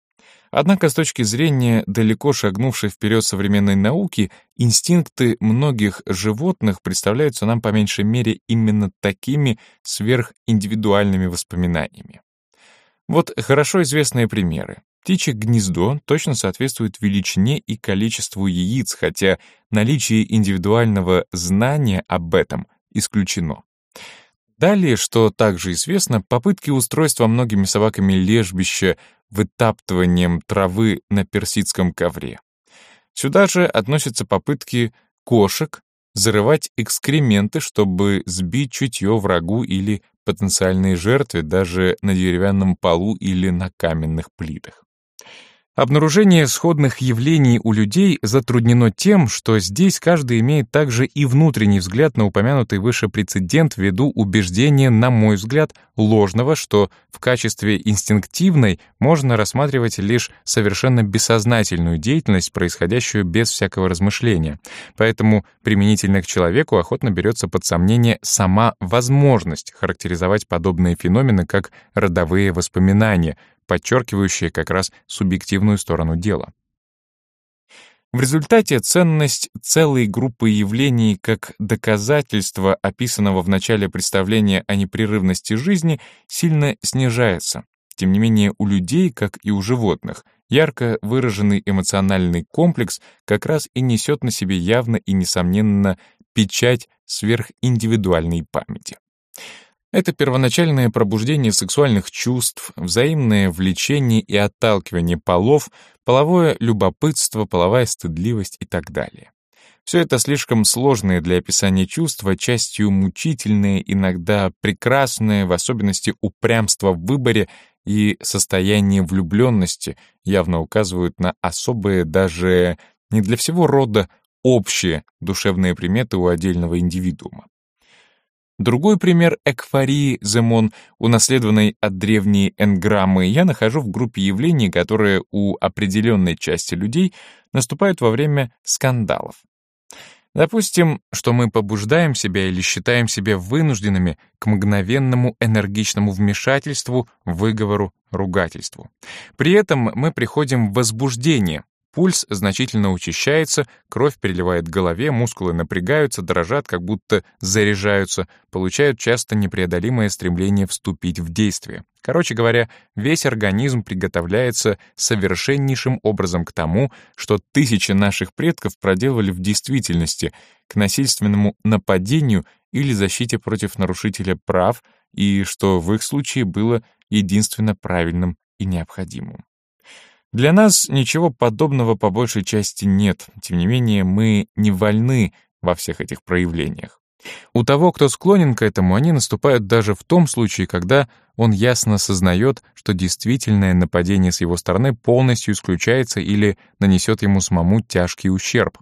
Speaker 1: Однако с точки зрения далеко шагнувшей вперед современной науки, инстинкты многих животных представляются нам по меньшей мере именно такими сверхиндивидуальными воспоминаниями. Вот хорошо известные примеры. Птичье гнездо точно соответствует величине и количеству яиц, хотя наличие индивидуального знания об этом исключено. Далее, что также известно, попытки устройства многими собаками лежбища вытаптыванием травы на персидском ковре. Сюда же относятся попытки кошек зарывать экскременты, чтобы сбить чутье врагу или потенциальной жертве даже на деревянном полу или на каменных плитах. Обнаружение сходных явлений у людей затруднено тем, что здесь каждый имеет также и внутренний взгляд на упомянутый выше прецедент ввиду убеждения, на мой взгляд, ложного, что в качестве инстинктивной можно рассматривать лишь совершенно бессознательную деятельность, происходящую без всякого размышления. Поэтому применительно к человеку охотно берется под сомнение сама возможность характеризовать подобные феномены как родовые воспоминания — подчеркивающее как раз субъективную сторону дела. В результате ценность целой группы явлений как доказательство описанного в начале представления о непрерывности жизни сильно снижается. Тем не менее, у людей, как и у животных, ярко выраженный эмоциональный комплекс как раз и несет на себе явно и несомненно печать сверхиндивидуальной памяти. Это первоначальное пробуждение сексуальных чувств, взаимное влечение и отталкивание полов, половое любопытство, половая стыдливость и так далее. Все это слишком сложные для описания чувства, частью мучительные, иногда прекрасные, в особенности упрямство в выборе и состояние влюбленности явно указывают на особые, даже не для всего рода, общие душевные приметы у отдельного индивидуума. Другой пример экфории Земон, унаследованной от древней энграммы, я нахожу в группе явлений, которые у определенной части людей наступают во время скандалов. Допустим, что мы побуждаем себя или считаем себя вынужденными к мгновенному энергичному вмешательству, выговору, ругательству. При этом мы приходим в возбуждение, Пульс значительно учащается, кровь переливает к голове, мускулы напрягаются, дрожат, как будто заряжаются, получают часто непреодолимое стремление вступить в действие. Короче говоря, весь организм приготовляется совершеннейшим образом к тому, что тысячи наших предков проделывали в действительности, к насильственному нападению или защите против нарушителя прав, и что в их случае было единственно правильным и необходимым. Для нас ничего подобного по большей части нет, тем не менее мы не вольны во всех этих проявлениях. У того, кто склонен к этому, они наступают даже в том случае, когда он ясно сознает, что действительное нападение с его стороны полностью исключается или нанесет ему самому тяжкий ущерб.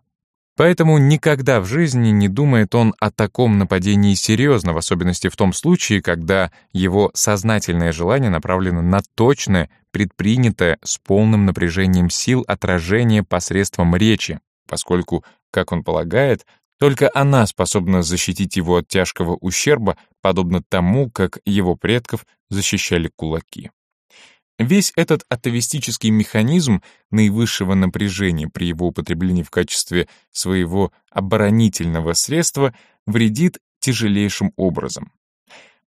Speaker 1: Поэтому никогда в жизни не думает он о таком нападении серьезно, в особенности в том случае, когда его сознательное желание направлено на точное, предпринятое с полным напряжением сил отражение посредством речи, поскольку, как он полагает, только она способна защитить его от тяжкого ущерба, подобно тому, как его предков защищали кулаки. Весь этот атовистический механизм наивысшего напряжения при его употреблении в качестве своего оборонительного средства вредит тяжелейшим образом.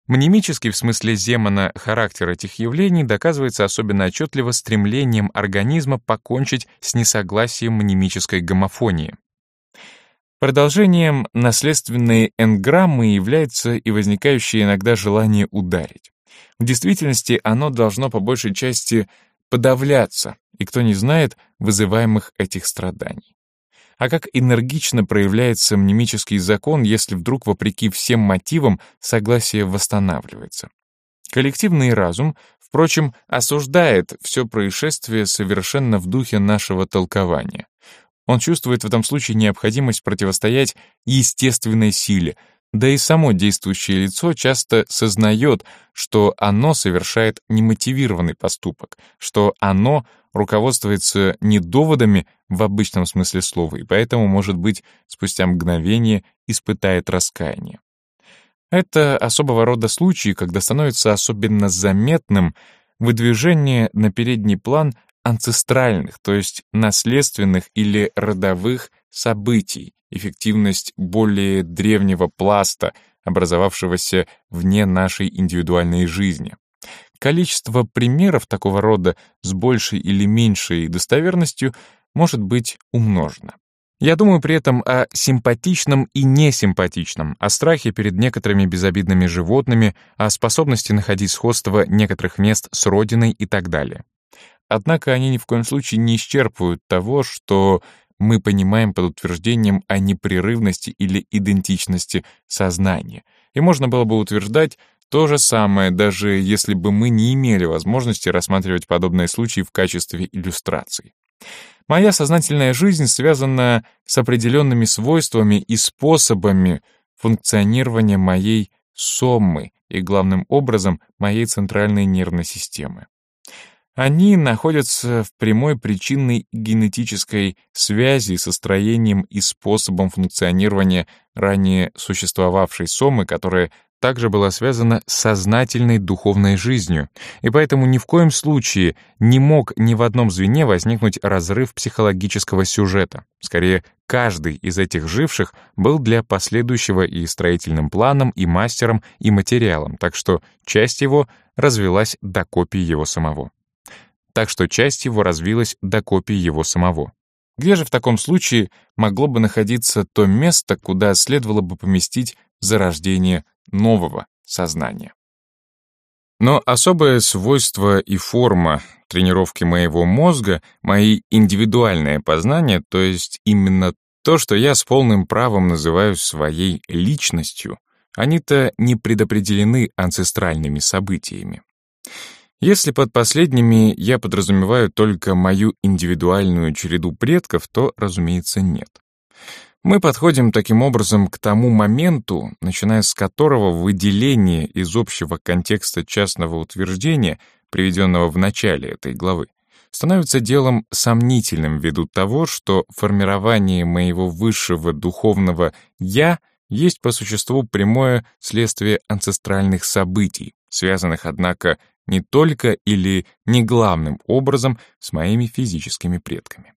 Speaker 1: Мнемический в смысле Земана характер этих явлений доказывается особенно отчетливо стремлением организма покончить с несогласием мнемической гомофонии. Продолжением наследственной энграммы является и возникающее иногда желание ударить. В действительности оно должно по большей части подавляться, и кто не знает вызываемых этих страданий. А как энергично проявляется мнемический закон, если вдруг, вопреки всем мотивам, согласие восстанавливается. Коллективный разум, впрочем, осуждает все происшествие совершенно в духе нашего толкования. Он чувствует в этом случае необходимость противостоять естественной силе, да и само действующее лицо часто сознает, что оно совершает немотивированный поступок, что оно руководствуется не доводами в обычном смысле слова, и поэтому, может быть, спустя мгновение испытает раскаяние. Это особого рода случаи, когда становится особенно заметным выдвижение на передний план анцестральных, то есть наследственных или родовых событий, эффективность более древнего пласта, образовавшегося вне нашей индивидуальной жизни. Количество примеров такого рода с большей или меньшей достоверностью может быть умножено. Я думаю при этом о симпатичном и несимпатичном, о страхе перед некоторыми безобидными животными, о способности находить сходство некоторых мест с родиной и так далее. Однако они ни в коем случае не исчерпывают того, что мы понимаем под утверждением о непрерывности или идентичности сознания. И можно было бы утверждать то же самое, даже если бы мы не имели возможности рассматривать подобные случаи в качестве иллюстраций. Моя сознательная жизнь связана с определенными свойствами и способами функционирования моей соммы и, главным образом, моей центральной нервной системы. Они находятся в прямой причинной генетической связи со строением и способом функционирования ранее существовавшей сомы, которая также была связана с сознательной духовной жизнью, и поэтому ни в коем случае не мог ни в одном звене возникнуть разрыв психологического сюжета. Скорее, каждый из этих живших был для последующего и строительным планом, и мастером, и материалом, так что часть его развилась до копии его самого так что часть его развилась до копии его самого. Где же в таком случае могло бы находиться то место, куда следовало бы поместить зарождение нового сознания? Но особое свойство и форма тренировки моего мозга, мои индивидуальное познание, то есть именно то, что я с полным правом называю своей личностью, они-то не предопределены анцестральными событиями. Если под последними я подразумеваю только мою индивидуальную череду предков, то, разумеется, нет. Мы подходим таким образом к тому моменту, начиная с которого выделение из общего контекста частного утверждения, приведенного в начале этой главы, становится делом сомнительным ввиду того, что формирование моего высшего духовного «я» есть по существу прямое следствие анцестральных событий, связанных, однако, не только или не главным образом с моими физическими предками.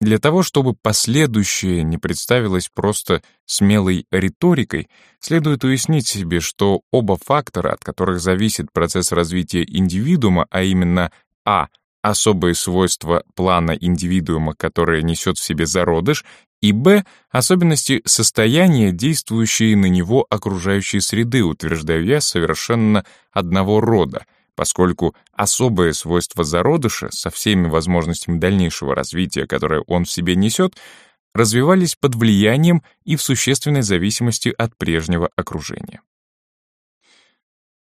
Speaker 1: Для того, чтобы последующее не представилось просто смелой риторикой, следует уяснить себе, что оба фактора, от которых зависит процесс развития индивидуума, а именно а. особые свойства плана индивидуума, которые несет в себе зародыш, и б. особенности состояния, действующие на него окружающей среды, утверждаю я, совершенно одного рода, поскольку особые свойства зародыша со всеми возможностями дальнейшего развития, которые он в себе несет, развивались под влиянием и в существенной зависимости от прежнего окружения.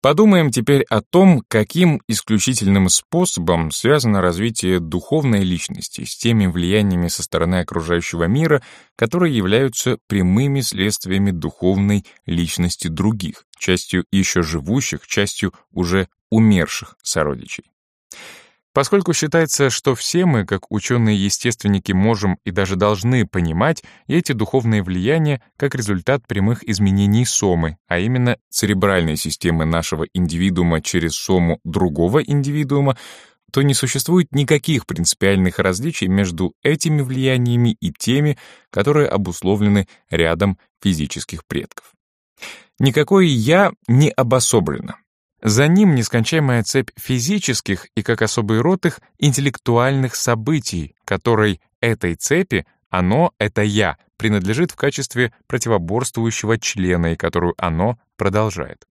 Speaker 1: Подумаем теперь о том, каким исключительным способом связано развитие духовной личности с теми влияниями со стороны окружающего мира, которые являются прямыми следствиями духовной личности других, частью еще живущих, частью уже умерших сородичей. Поскольку считается, что все мы, как ученые-естественники, можем и даже должны понимать эти духовные влияния как результат прямых изменений сомы, а именно церебральной системы нашего индивидуума через сому другого индивидуума, то не существует никаких принципиальных различий между этими влияниями и теми, которые обусловлены рядом физических предков. Никакое «я» не обособлено, за ним нескончаемая цепь физических и, как особый род их, интеллектуальных событий, которой этой цепи оно, это я, принадлежит в качестве противоборствующего члена, и которую оно продолжает.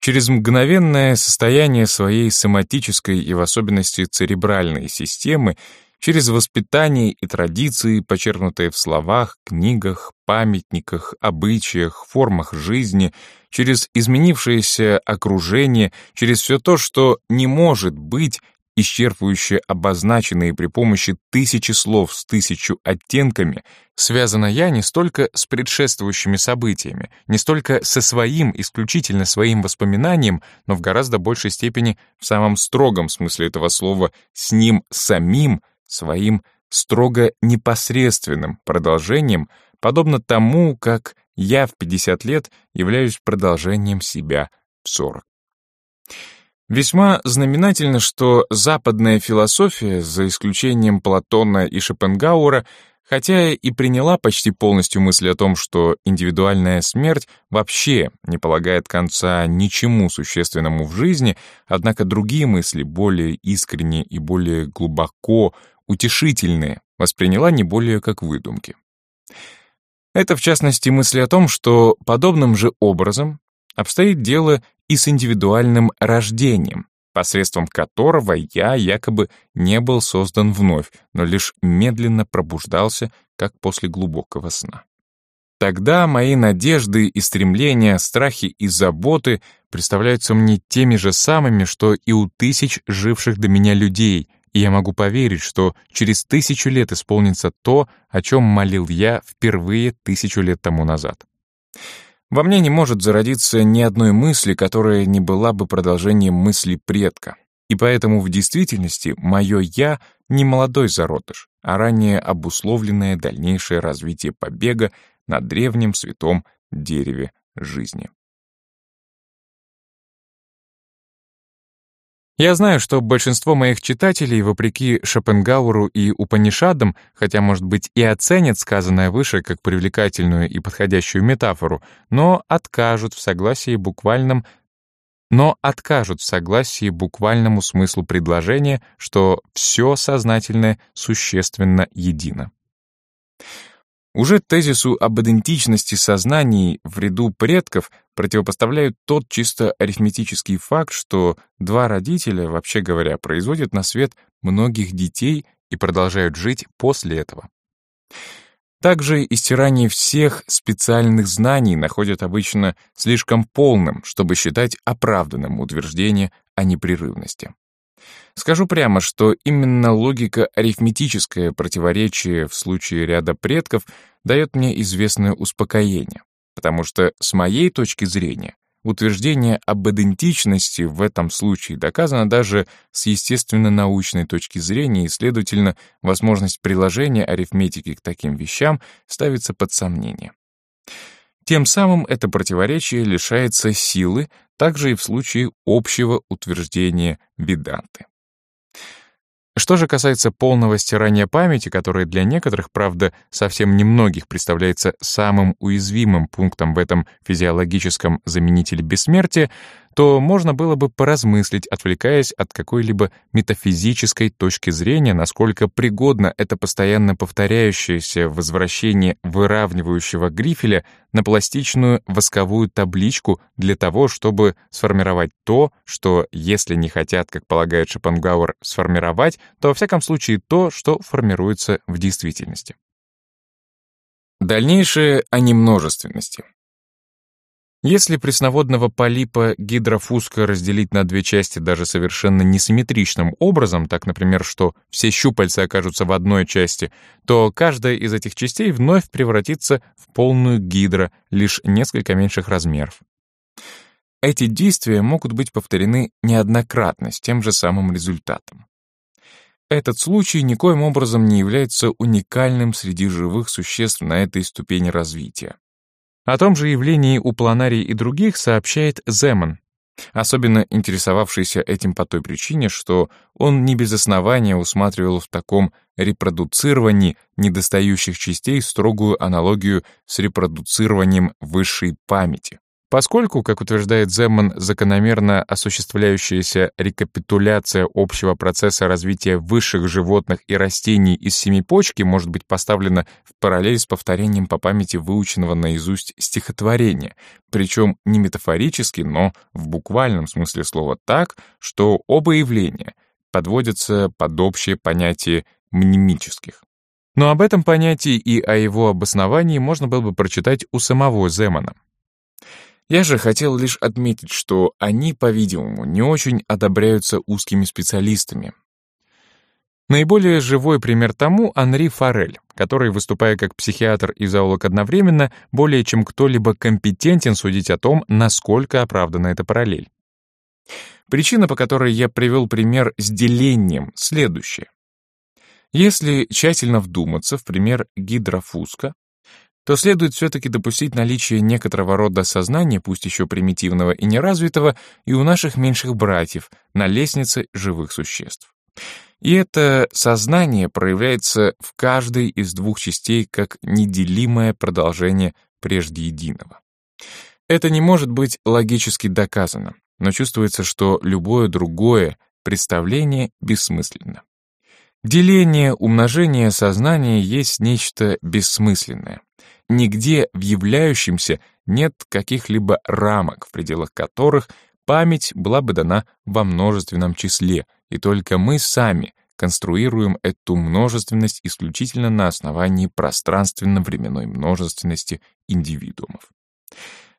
Speaker 1: Через мгновенное состояние своей соматической и в особенности церебральной системы через воспитание и традиции, почерпнутые в словах, книгах, памятниках, обычаях, формах жизни, через изменившееся окружение, через все то, что не может быть исчерпывающе обозначенные при помощи тысячи слов с тысячу оттенками, связана я не столько с предшествующими событиями, не столько со своим, исключительно своим воспоминанием, но в гораздо большей степени, в самом строгом смысле этого слова, с ним самим, своим строго непосредственным продолжением, подобно тому, как я в 50 лет являюсь продолжением себя в 40. Весьма знаменательно, что западная философия, за исключением Платона и Шопенгауэра, хотя и приняла почти полностью мысль о том, что индивидуальная смерть вообще не полагает конца ничему существенному в жизни, однако другие мысли, более искренние и более глубоко утешительные, восприняла не более как выдумки. Это, в частности, мысли о том, что подобным же образом обстоит дело и с индивидуальным рождением, посредством которого я якобы не был создан вновь, но лишь медленно пробуждался, как после глубокого сна. Тогда мои надежды и стремления, страхи и заботы представляются мне теми же самыми, что и у тысяч живших до меня людей, и я могу поверить, что через тысячу лет исполнится то, о чем молил я впервые тысячу лет тому назад. Во мне не может зародиться ни одной мысли, которая не была бы продолжением мысли предка. И поэтому в действительности мое «я» не молодой зародыш, а ранее обусловленное дальнейшее развитие побега на древнем святом дереве жизни. Я знаю, что большинство моих читателей, вопреки Шопенгауэру и Упанишадам, хотя, может быть, и оценят сказанное выше как привлекательную и подходящую метафору, но откажут в согласии буквальном но откажут в согласии буквальному смыслу предложения, что все сознательное существенно едино. Уже тезису об идентичности сознаний в ряду предков противопоставляют тот чисто арифметический факт, что два родителя, вообще говоря, производят на свет многих детей и продолжают жить после этого. Также истирание всех специальных знаний находят обычно слишком полным, чтобы считать оправданным утверждение о непрерывности. Скажу прямо, что именно логика арифметическое противоречие в случае ряда предков дает мне известное успокоение, потому что с моей точки зрения утверждение об идентичности в этом случае доказано даже с естественно-научной точки зрения, и, следовательно, возможность приложения арифметики к таким вещам ставится под сомнение. Тем самым это противоречие лишается силы также и в случае общего утверждения Веданты. Что же касается полного стирания памяти, которое для некоторых, правда, совсем немногих представляется самым уязвимым пунктом в этом физиологическом заменителе бессмертия, то можно было бы поразмыслить, отвлекаясь от какой-либо метафизической точки зрения, насколько пригодно это постоянно повторяющееся возвращение выравнивающего грифеля на пластичную восковую табличку для того, чтобы сформировать то, что, если не хотят, как полагает Шопенгауэр, сформировать, то, во всяком случае, то, что формируется в действительности. Дальнейшее о немножественности. Если пресноводного полипа гидрофуска разделить на две части даже совершенно несимметричным образом, так, например, что все щупальца окажутся в одной части, то каждая из этих частей вновь превратится в полную гидро, лишь несколько меньших размеров. Эти действия могут быть повторены неоднократно с тем же самым результатом. Этот случай никоим образом не является уникальным среди живых существ на этой ступени развития. О том же явлении у планарий и других сообщает Земан, особенно интересовавшийся этим по той причине, что он не без основания усматривал в таком репродуцировании недостающих частей строгую аналогию с репродуцированием высшей памяти. Поскольку, как утверждает Земман, закономерно осуществляющаяся рекапитуляция общего процесса развития высших животных и растений из семипочки может быть поставлена в параллель с повторением по памяти выученного наизусть стихотворения, причем не метафорически, но в буквальном смысле слова так, что оба явления подводятся под общее понятие мнемических. Но об этом понятии и о его обосновании можно было бы прочитать у самого Земана. Я же хотел лишь отметить, что они, по-видимому, не очень одобряются узкими специалистами. Наиболее живой пример тому — Анри Форель, который, выступая как психиатр и зоолог одновременно, более чем кто-либо компетентен судить о том, насколько оправдана эта параллель. Причина, по которой я привел пример с делением, следующая. Если тщательно вдуматься в пример гидрофуска, то следует все-таки допустить наличие некоторого рода сознания, пусть еще примитивного и неразвитого, и у наших меньших братьев на лестнице живых существ. И это сознание проявляется в каждой из двух частей как неделимое продолжение прежде единого. Это не может быть логически доказано, но чувствуется, что любое другое представление бессмысленно. Деление, умножение сознания есть нечто бессмысленное. Нигде в являющемся нет каких-либо рамок, в пределах которых память была бы дана во множественном числе, и только мы сами конструируем эту множественность исключительно на основании пространственно-временной множественности индивидуумов.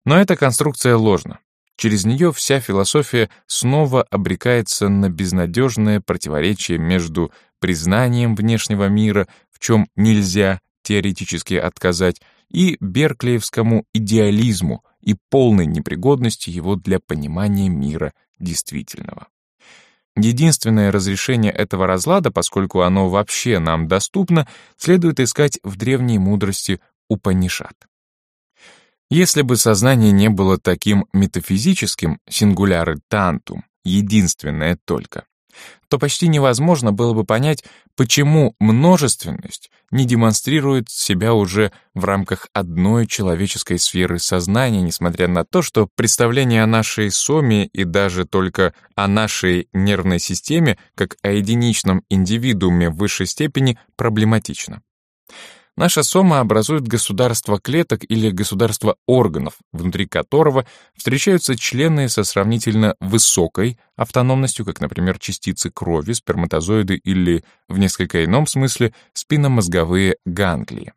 Speaker 1: Но эта конструкция ложна. Через нее вся философия снова обрекается на безнадежное противоречие между признанием внешнего мира, в чем нельзя теоретически отказать, и берклиевскому идеализму и полной непригодности его для понимания мира действительного. Единственное разрешение этого разлада, поскольку оно вообще нам доступно, следует искать в древней мудрости Упанишат. Если бы сознание не было таким метафизическим, сингуляры тантум, единственное только, то почти невозможно было бы понять, почему множественность не демонстрирует себя уже в рамках одной человеческой сферы сознания, несмотря на то, что представление о нашей соме и даже только о нашей нервной системе как о единичном индивидууме в высшей степени проблематично. Наша сома образует государство клеток или государство органов, внутри которого встречаются члены со сравнительно высокой автономностью, как, например, частицы крови, сперматозоиды или, в несколько ином смысле, спинномозговые ганглии.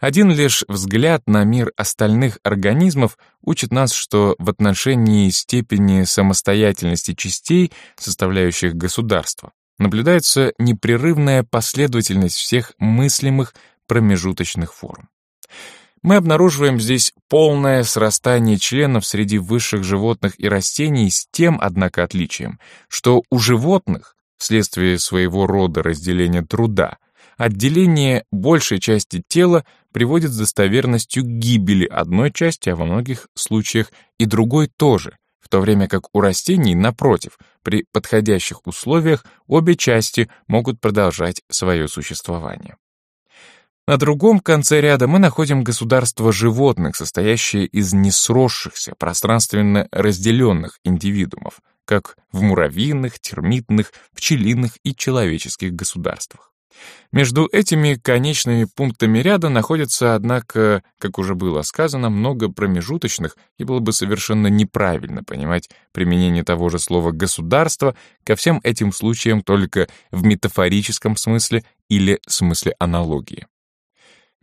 Speaker 1: Один лишь взгляд на мир остальных организмов учит нас, что в отношении степени самостоятельности частей, составляющих государство, наблюдается непрерывная последовательность всех мыслимых промежуточных форм. Мы обнаруживаем здесь полное срастание членов среди высших животных и растений с тем, однако, отличием, что у животных, вследствие своего рода разделения труда, отделение большей части тела приводит с достоверностью к гибели одной части, а во многих случаях и другой тоже, в то время как у растений, напротив, при подходящих условиях обе части могут продолжать свое существование. На другом конце ряда мы находим государство животных, состоящее из несросшихся, пространственно разделенных индивидуумов, как в муравьиных, термитных, пчелиных и человеческих государствах. Между этими конечными пунктами ряда находится, однако, как уже было сказано, много промежуточных, и было бы совершенно неправильно понимать применение того же слова «государство» ко всем этим случаям только в метафорическом смысле или смысле аналогии.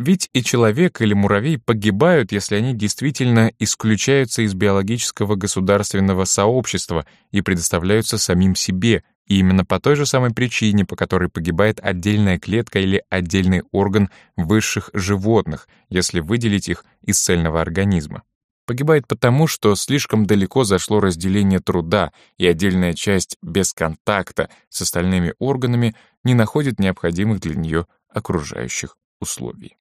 Speaker 1: Ведь и человек или муравей погибают, если они действительно исключаются из биологического государственного сообщества и предоставляются самим себе, и именно по той же самой причине, по которой погибает отдельная клетка или отдельный орган высших животных, если выделить их из цельного организма. Погибает потому, что слишком далеко зашло разделение труда, и отдельная часть без контакта с остальными органами не находит необходимых для нее окружающих условий.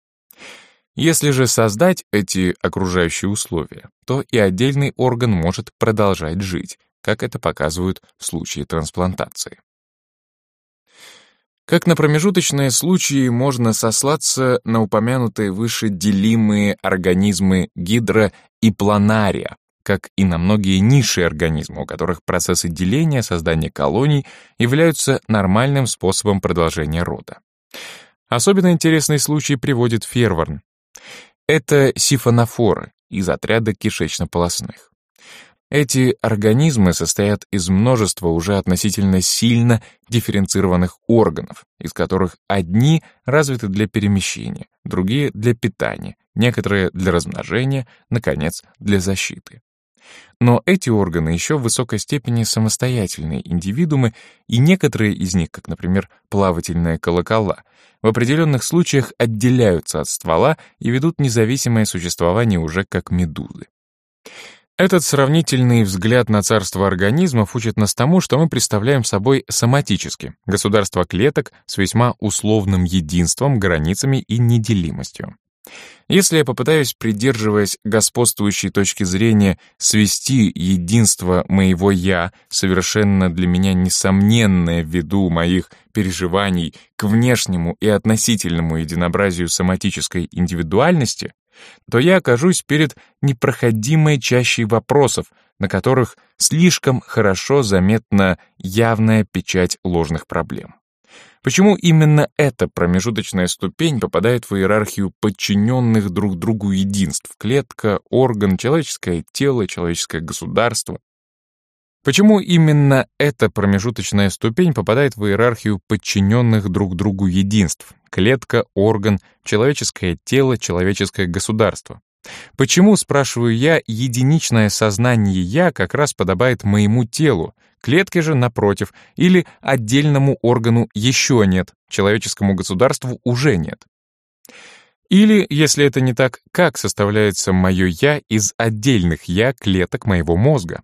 Speaker 1: Если же создать эти окружающие условия, то и отдельный орган может продолжать жить, как это показывают в случае трансплантации. Как на промежуточные случаи можно сослаться на упомянутые выше делимые организмы гидро и планария, как и на многие низшие организмы, у которых процессы деления, создания колоний являются нормальным способом продолжения рода. Особенно интересный случай приводит Ферворн. Это сифонофоры из отряда кишечно-полосных. Эти организмы состоят из множества уже относительно сильно дифференцированных органов, из которых одни развиты для перемещения, другие — для питания, некоторые — для размножения, наконец, для защиты. Но эти органы еще в высокой степени самостоятельные индивидуумы, и некоторые из них, как, например, плавательные колокола, в определенных случаях отделяются от ствола и ведут независимое существование уже как медузы. Этот сравнительный взгляд на царство организмов учит нас тому, что мы представляем собой соматически, государство клеток с весьма условным единством, границами и неделимостью. Если я попытаюсь, придерживаясь господствующей точки зрения, свести единство моего «я», совершенно для меня несомненное ввиду моих переживаний, к внешнему и относительному единообразию соматической индивидуальности, то я окажусь перед непроходимой чащей вопросов, на которых слишком хорошо заметна явная печать ложных проблем. Почему именно эта промежуточная ступень попадает в иерархию подчиненных друг другу единств — клетка, орган, человеческое тело, человеческое государство? Почему именно эта промежуточная ступень попадает в иерархию подчиненных друг другу единств — клетка, орган, человеческое тело, человеческое государство? Почему, спрашиваю я, единичное сознание «я» как раз подобает моему телу, клетке же, напротив, или отдельному органу еще нет, человеческому государству уже нет? Или, если это не так, как составляется мое «я» из отдельных «я» клеток моего мозга?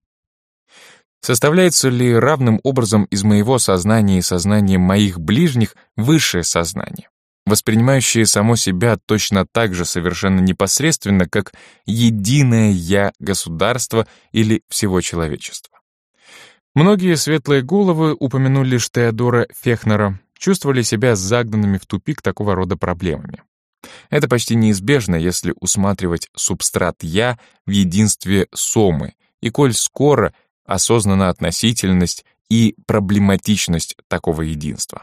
Speaker 1: Составляется ли равным образом из моего сознания и сознания моих ближних высшее сознание, воспринимающее само себя точно так же совершенно непосредственно, как единое «я» государства или всего человечества? Многие светлые головы, упомянули лишь Теодора Фехнера, чувствовали себя загнанными в тупик такого рода проблемами. Это почти неизбежно, если усматривать субстрат «я» в единстве сомы, и коль скоро — осознана относительность и проблематичность такого единства.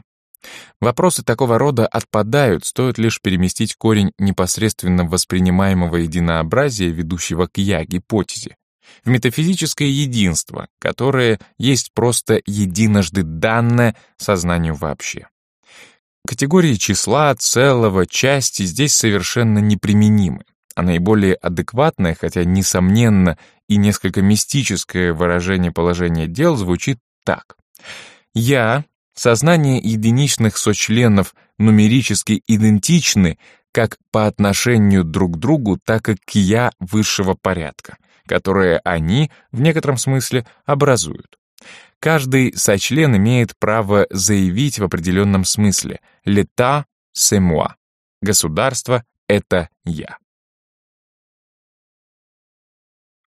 Speaker 1: Вопросы такого рода отпадают, стоит лишь переместить корень непосредственно воспринимаемого единообразия, ведущего к «я» в метафизическое единство, которое есть просто единожды данное сознанию вообще. Категории числа, целого, части здесь совершенно неприменимы а наиболее адекватное, хотя, несомненно, и несколько мистическое выражение положения дел звучит так. «Я, сознание единичных сочленов нумерически идентичны как по отношению друг к другу, так и к «я» высшего порядка, которое они, в некотором смысле, образуют. Каждый сочлен имеет право заявить в определенном смысле «l'état c'est moi» — «государство — это я».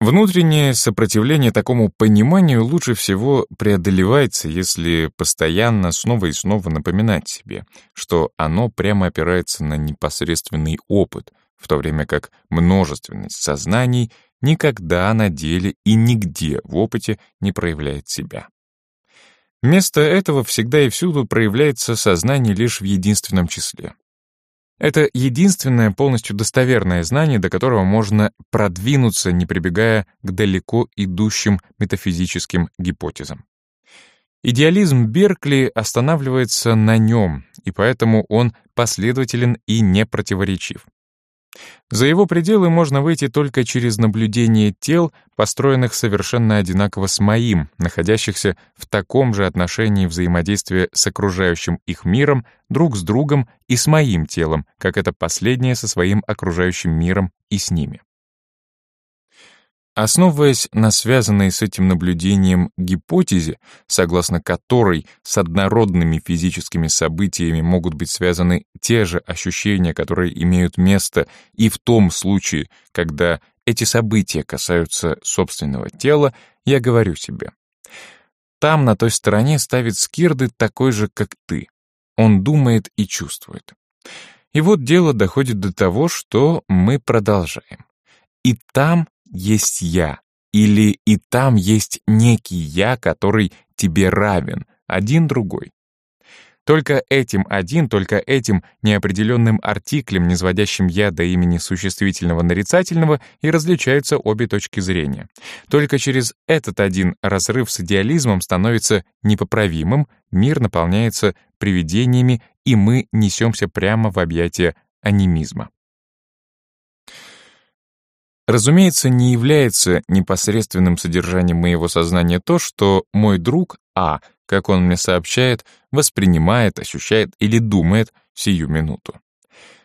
Speaker 1: Внутреннее сопротивление такому пониманию лучше всего преодолевается, если постоянно снова и снова напоминать себе, что оно прямо опирается на непосредственный опыт, в то время как множественность сознаний никогда на деле и нигде в опыте не проявляет себя. Вместо этого всегда и всюду проявляется сознание лишь в единственном числе. Это единственное полностью достоверное знание, до которого можно продвинуться, не прибегая к далеко идущим метафизическим гипотезам. Идеализм Беркли останавливается на нем, и поэтому он последователен и непротиворечив. За его пределы можно выйти только через наблюдение тел, построенных совершенно одинаково с моим, находящихся в таком же отношении взаимодействия с окружающим их миром, друг с другом и с моим телом, как это последнее со своим окружающим миром и с ними. Основываясь на связанной с этим наблюдением гипотезе, согласно которой с однородными физическими событиями могут быть связаны те же ощущения, которые имеют место и в том случае, когда эти события касаются собственного тела, я говорю себе. Там, на той стороне, ставит Скирды такой же, как ты. Он думает и чувствует. И вот дело доходит до того, что мы продолжаем. И там есть я, или и там есть некий я, который тебе равен, один другой. Только этим один, только этим неопределенным артиклем, низводящим «я» до имени существительного нарицательного, и различаются обе точки зрения. Только через этот один разрыв с идеализмом становится непоправимым, мир наполняется привидениями, и мы несемся прямо в объятия анимизма. Разумеется, не является непосредственным содержанием моего сознания то, что мой друг А, как он мне сообщает, воспринимает, ощущает или думает сию минуту.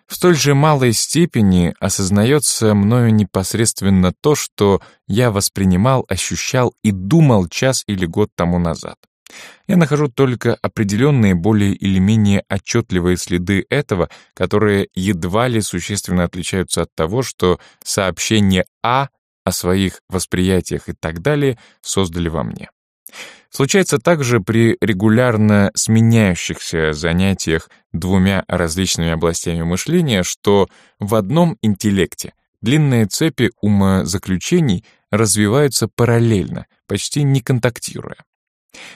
Speaker 1: В столь же малой степени осознается мною непосредственно то, что я воспринимал, ощущал и думал час или год тому назад. Я нахожу только определенные более или менее отчетливые следы этого, которые едва ли существенно отличаются от того, что сообщение А о своих восприятиях и так далее создали во мне. Случается также при регулярно сменяющихся занятиях двумя различными областями мышления, что в одном интеллекте длинные цепи умозаключений развиваются параллельно, почти не контактируя.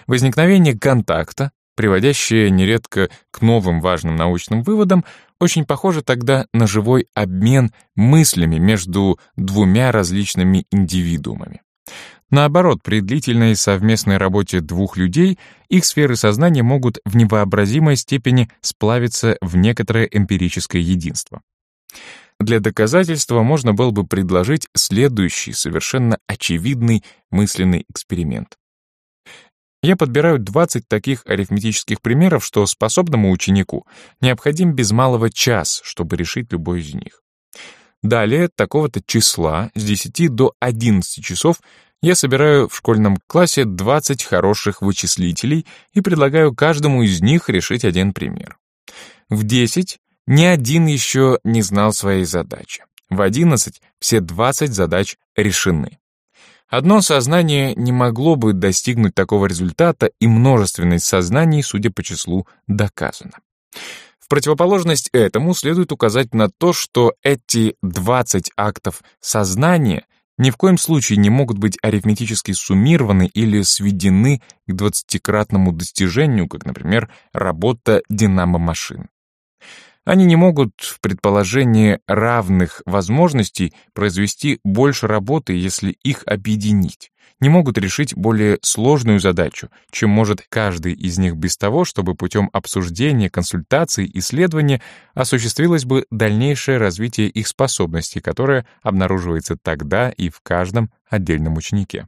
Speaker 1: Возникновение контакта, приводящее нередко к новым важным научным выводам, очень похоже тогда на живой обмен мыслями между двумя различными индивидуумами. Наоборот, при длительной совместной работе двух людей их сферы сознания могут в невообразимой степени сплавиться в некоторое эмпирическое единство. Для доказательства можно было бы предложить следующий совершенно очевидный мысленный эксперимент. Я подбираю 20 таких арифметических примеров, что способному ученику необходим без малого час, чтобы решить любой из них. Далее, такого-то числа с 10 до 11 часов я собираю в школьном классе 20 хороших вычислителей и предлагаю каждому из них решить один пример. В 10 ни один еще не знал своей задачи. В 11 все 20 задач решены. Одно сознание не могло бы достигнуть такого результата, и множественность сознаний, судя по числу, доказана. В противоположность этому следует указать на то, что эти 20 актов сознания ни в коем случае не могут быть арифметически суммированы или сведены к двадцатикратному достижению, как, например, работа динамо-машин. Они не могут в предположении равных возможностей произвести больше работы, если их объединить. Не могут решить более сложную задачу, чем может каждый из них без того, чтобы путем обсуждения, консультаций, исследования осуществилось бы дальнейшее развитие их способностей, которое обнаруживается тогда и в каждом отдельном ученике.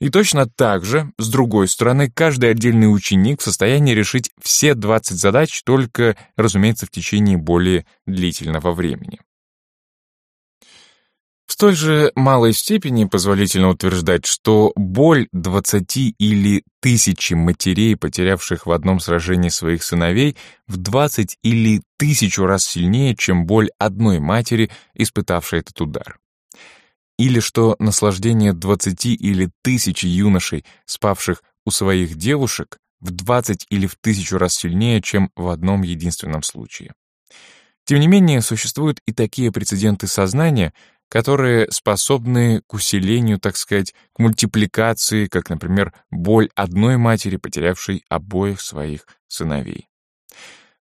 Speaker 1: И точно так же, с другой стороны, каждый отдельный ученик в состоянии решить все 20 задач, только, разумеется, в течение более длительного времени. В той же малой степени позволительно утверждать, что боль 20 или тысячи матерей, потерявших в одном сражении своих сыновей, в 20 или тысячу раз сильнее, чем боль одной матери, испытавшей этот удар или что наслаждение двадцати или тысячи юношей, спавших у своих девушек, в двадцать или в тысячу раз сильнее, чем в одном единственном случае. Тем не менее, существуют и такие прецеденты сознания, которые способны к усилению, так сказать, к мультипликации, как, например, боль одной матери, потерявшей обоих своих сыновей.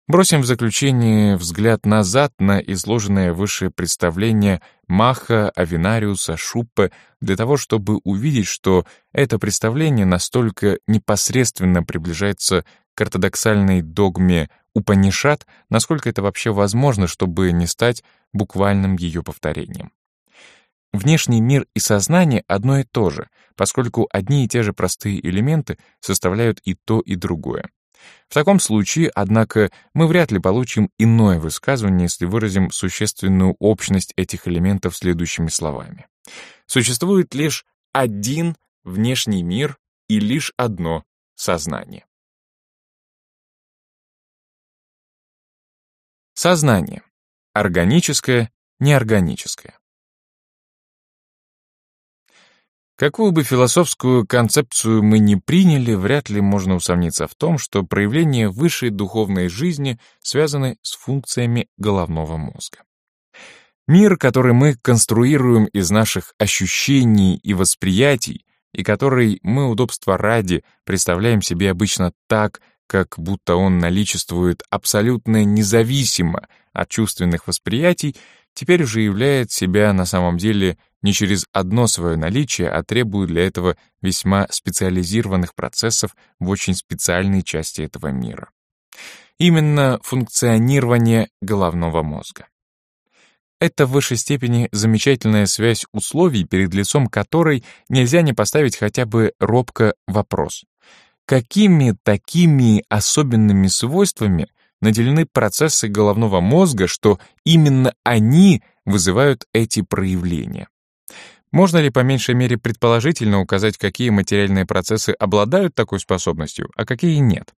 Speaker 1: Бросим в заключение взгляд назад на изложенное выше представление Маха, Авинариуса, Шуппе для того, чтобы увидеть, что это представление настолько непосредственно приближается к ортодоксальной догме Упанишат, насколько это вообще возможно, чтобы не стать буквальным ее повторением. Внешний мир и сознание одно и то же, поскольку одни и те же простые элементы составляют и то, и другое. В таком случае, однако, мы вряд ли получим иное высказывание, если выразим существенную общность этих элементов следующими словами. Существует лишь один внешний мир и лишь одно сознание. Сознание. Органическое, неорганическое. Какую бы философскую концепцию мы ни приняли, вряд ли можно усомниться в том, что проявления высшей духовной жизни связаны с функциями головного мозга. Мир, который мы конструируем из наших ощущений и восприятий, и который мы удобства ради представляем себе обычно так, как будто он наличествует абсолютно независимо от чувственных восприятий, теперь уже являет себя на самом деле не через одно свое наличие, а требует для этого весьма специализированных процессов в очень специальной части этого мира. Именно функционирование головного мозга. Это в высшей степени замечательная связь условий, перед лицом которой нельзя не поставить хотя бы робко вопрос. Какими такими особенными свойствами наделены процессы головного мозга, что именно они вызывают эти проявления? Можно ли по меньшей мере предположительно указать, какие материальные процессы обладают такой способностью, а какие нет?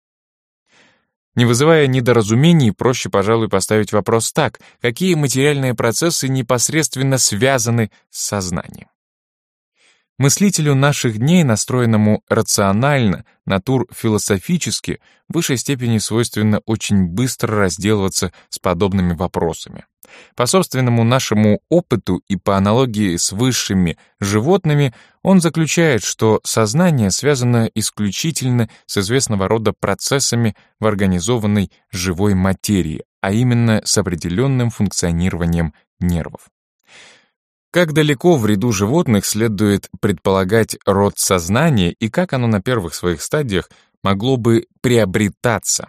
Speaker 1: Не вызывая недоразумений, проще, пожалуй, поставить вопрос так, какие материальные процессы непосредственно связаны с сознанием. Мыслителю наших дней, настроенному рационально, натур философически, в высшей степени свойственно очень быстро разделываться с подобными вопросами. По собственному нашему опыту и по аналогии с высшими животными, он заключает, что сознание связано исключительно с известного рода процессами в организованной живой материи, а именно с определенным функционированием нервов. Как далеко в ряду животных следует предполагать род сознания и как оно на первых своих стадиях могло бы приобретаться?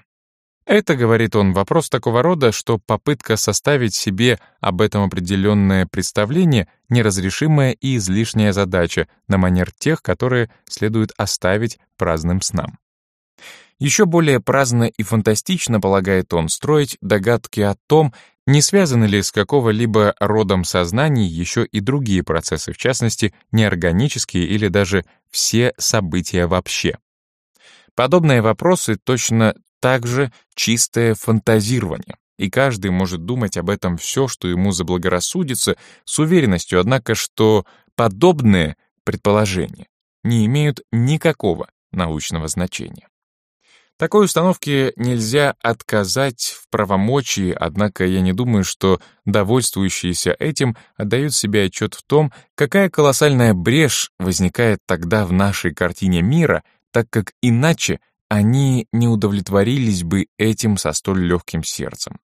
Speaker 1: Это, говорит он, вопрос такого рода, что попытка составить себе об этом определенное представление — неразрешимая и излишняя задача на манер тех, которые следует оставить праздным снам. Еще более праздно и фантастично, полагает он, строить догадки о том, не связаны ли с какого-либо родом сознаний еще и другие процессы, в частности, неорганические или даже все события вообще? Подобные вопросы точно так же чистое фантазирование, и каждый может думать об этом все, что ему заблагорассудится, с уверенностью, однако, что подобные предположения не имеют никакого научного значения. Такой установке нельзя отказать в правомочии, однако я не думаю, что довольствующиеся этим отдают себе отчет в том, какая колоссальная брешь возникает тогда в нашей картине мира, так как иначе они не удовлетворились бы этим со столь легким сердцем.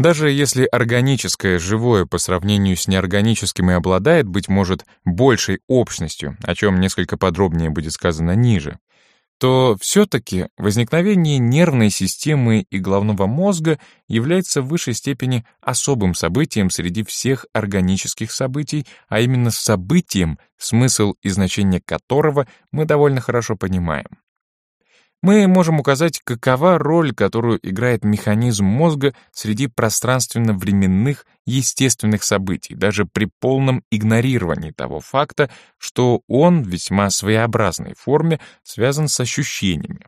Speaker 1: Даже если органическое, живое по сравнению с неорганическим и обладает, быть может, большей общностью, о чем несколько подробнее будет сказано ниже, то все-таки возникновение нервной системы и головного мозга является в высшей степени особым событием среди всех органических событий, а именно событием, смысл и значение которого мы довольно хорошо понимаем мы можем указать, какова роль, которую играет механизм мозга среди пространственно-временных естественных событий, даже при полном игнорировании того факта, что он в весьма своеобразной форме связан с ощущениями.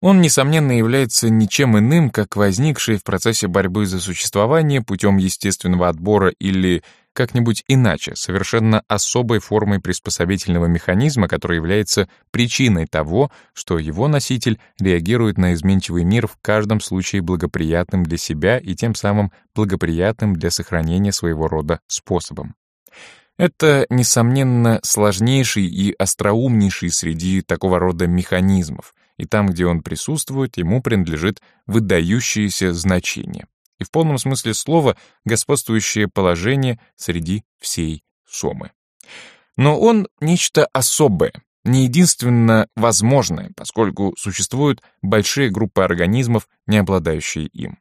Speaker 1: Он, несомненно, является ничем иным, как возникший в процессе борьбы за существование путем естественного отбора или как-нибудь иначе, совершенно особой формой приспособительного механизма, который является причиной того, что его носитель реагирует на изменчивый мир в каждом случае благоприятным для себя и тем самым благоприятным для сохранения своего рода способом. Это, несомненно, сложнейший и остроумнейший среди такого рода механизмов, и там, где он присутствует, ему принадлежит выдающееся значение и в полном смысле слова господствующее положение среди всей Сомы. Но он нечто особое, не единственно возможное, поскольку существуют большие группы организмов, не обладающие им.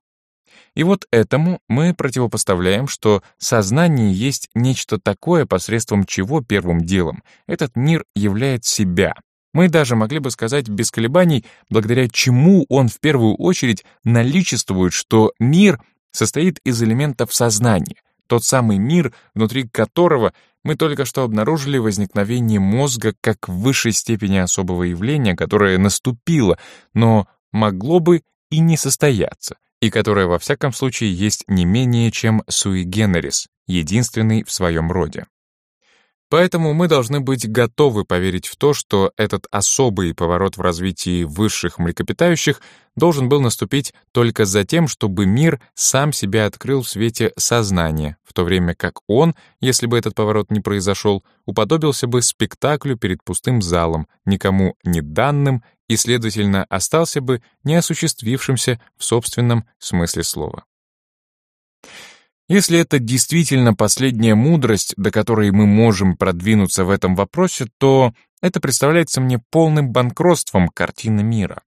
Speaker 1: И вот этому мы противопоставляем, что сознание есть нечто такое, посредством чего первым делом этот мир являет себя. Мы даже могли бы сказать без колебаний, благодаря чему он в первую очередь наличествует, что мир состоит из элементов сознания, тот самый мир, внутри которого мы только что обнаружили возникновение мозга как высшей степени особого явления, которое наступило, но могло бы и не состояться, и которое во всяком случае есть не менее чем sui generis, единственный в своем роде. Поэтому мы должны быть готовы поверить в то, что этот особый поворот в развитии высших млекопитающих должен был наступить только за тем, чтобы мир сам себя открыл в свете сознания, в то время как он, если бы этот поворот не произошел, уподобился бы спектаклю перед пустым залом, никому не данным и, следовательно, остался бы неосуществившимся в собственном смысле слова. Если это действительно последняя мудрость, до которой мы можем продвинуться в этом вопросе, то это представляется мне полным банкротством картины мира.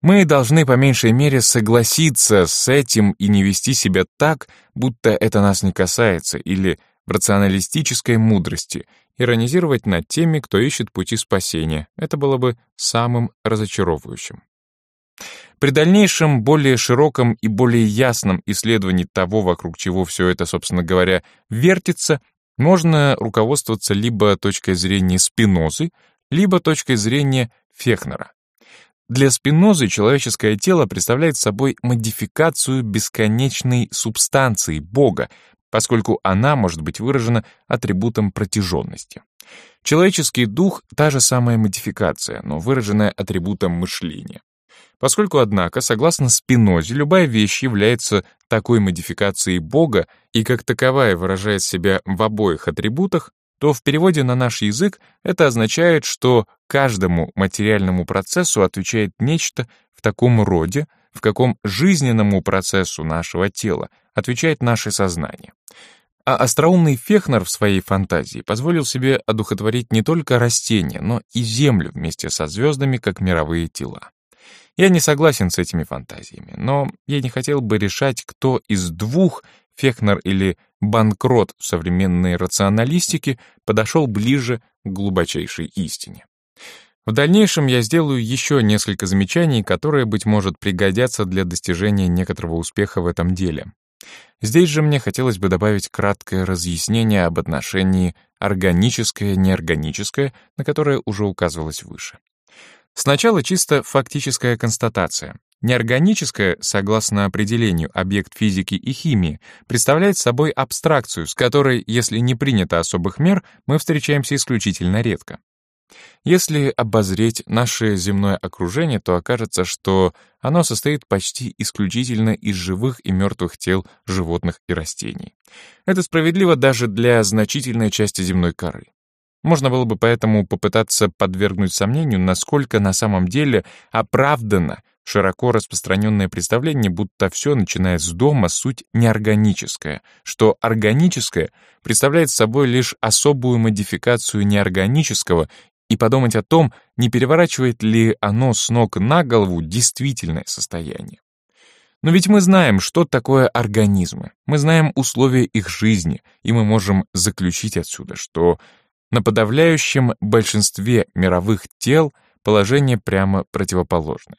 Speaker 1: Мы должны по меньшей мере согласиться с этим и не вести себя так, будто это нас не касается, или в рационалистической мудрости, иронизировать над теми, кто ищет пути спасения. Это было бы самым разочаровывающим. При дальнейшем, более широком и более ясном исследовании того, вокруг чего все это, собственно говоря, вертится, можно руководствоваться либо точкой зрения Спинозы, либо точкой зрения Фехнера. Для Спинозы человеческое тело представляет собой модификацию бесконечной субстанции Бога, поскольку она может быть выражена атрибутом протяженности. Человеческий дух — та же самая модификация, но выраженная атрибутом мышления. Поскольку, однако, согласно Спинозе, любая вещь является такой модификацией Бога и как таковая выражает себя в обоих атрибутах, то в переводе на наш язык это означает, что каждому материальному процессу отвечает нечто в таком роде, в каком жизненному процессу нашего тела отвечает наше сознание. А остроумный Фехнер в своей фантазии позволил себе одухотворить не только растения, но и Землю вместе со звездами, как мировые тела. Я не согласен с этими фантазиями, но я не хотел бы решать, кто из двух, Фехнер или банкрот в современной рационалистике, подошел ближе к глубочайшей истине. В дальнейшем я сделаю еще несколько замечаний, которые, быть может, пригодятся для достижения некоторого успеха в этом деле. Здесь же мне хотелось бы добавить краткое разъяснение об отношении органическое-неорганическое, на которое уже указывалось выше. Сначала чисто фактическая констатация. Неорганическое, согласно определению, объект физики и химии, представляет собой абстракцию, с которой, если не принято особых мер, мы встречаемся исключительно редко. Если обозреть наше земное окружение, то окажется, что оно состоит почти исключительно из живых и мертвых тел животных и растений. Это справедливо даже для значительной части земной коры. Можно было бы поэтому попытаться подвергнуть сомнению, насколько на самом деле оправдано широко распространенное представление, будто все, начиная с дома, суть неорганическая, что органическое представляет собой лишь особую модификацию неорганического, и подумать о том, не переворачивает ли оно с ног на голову действительное состояние. Но ведь мы знаем, что такое организмы, мы знаем условия их жизни, и мы можем заключить отсюда, что на подавляющем большинстве мировых тел положение прямо противоположное.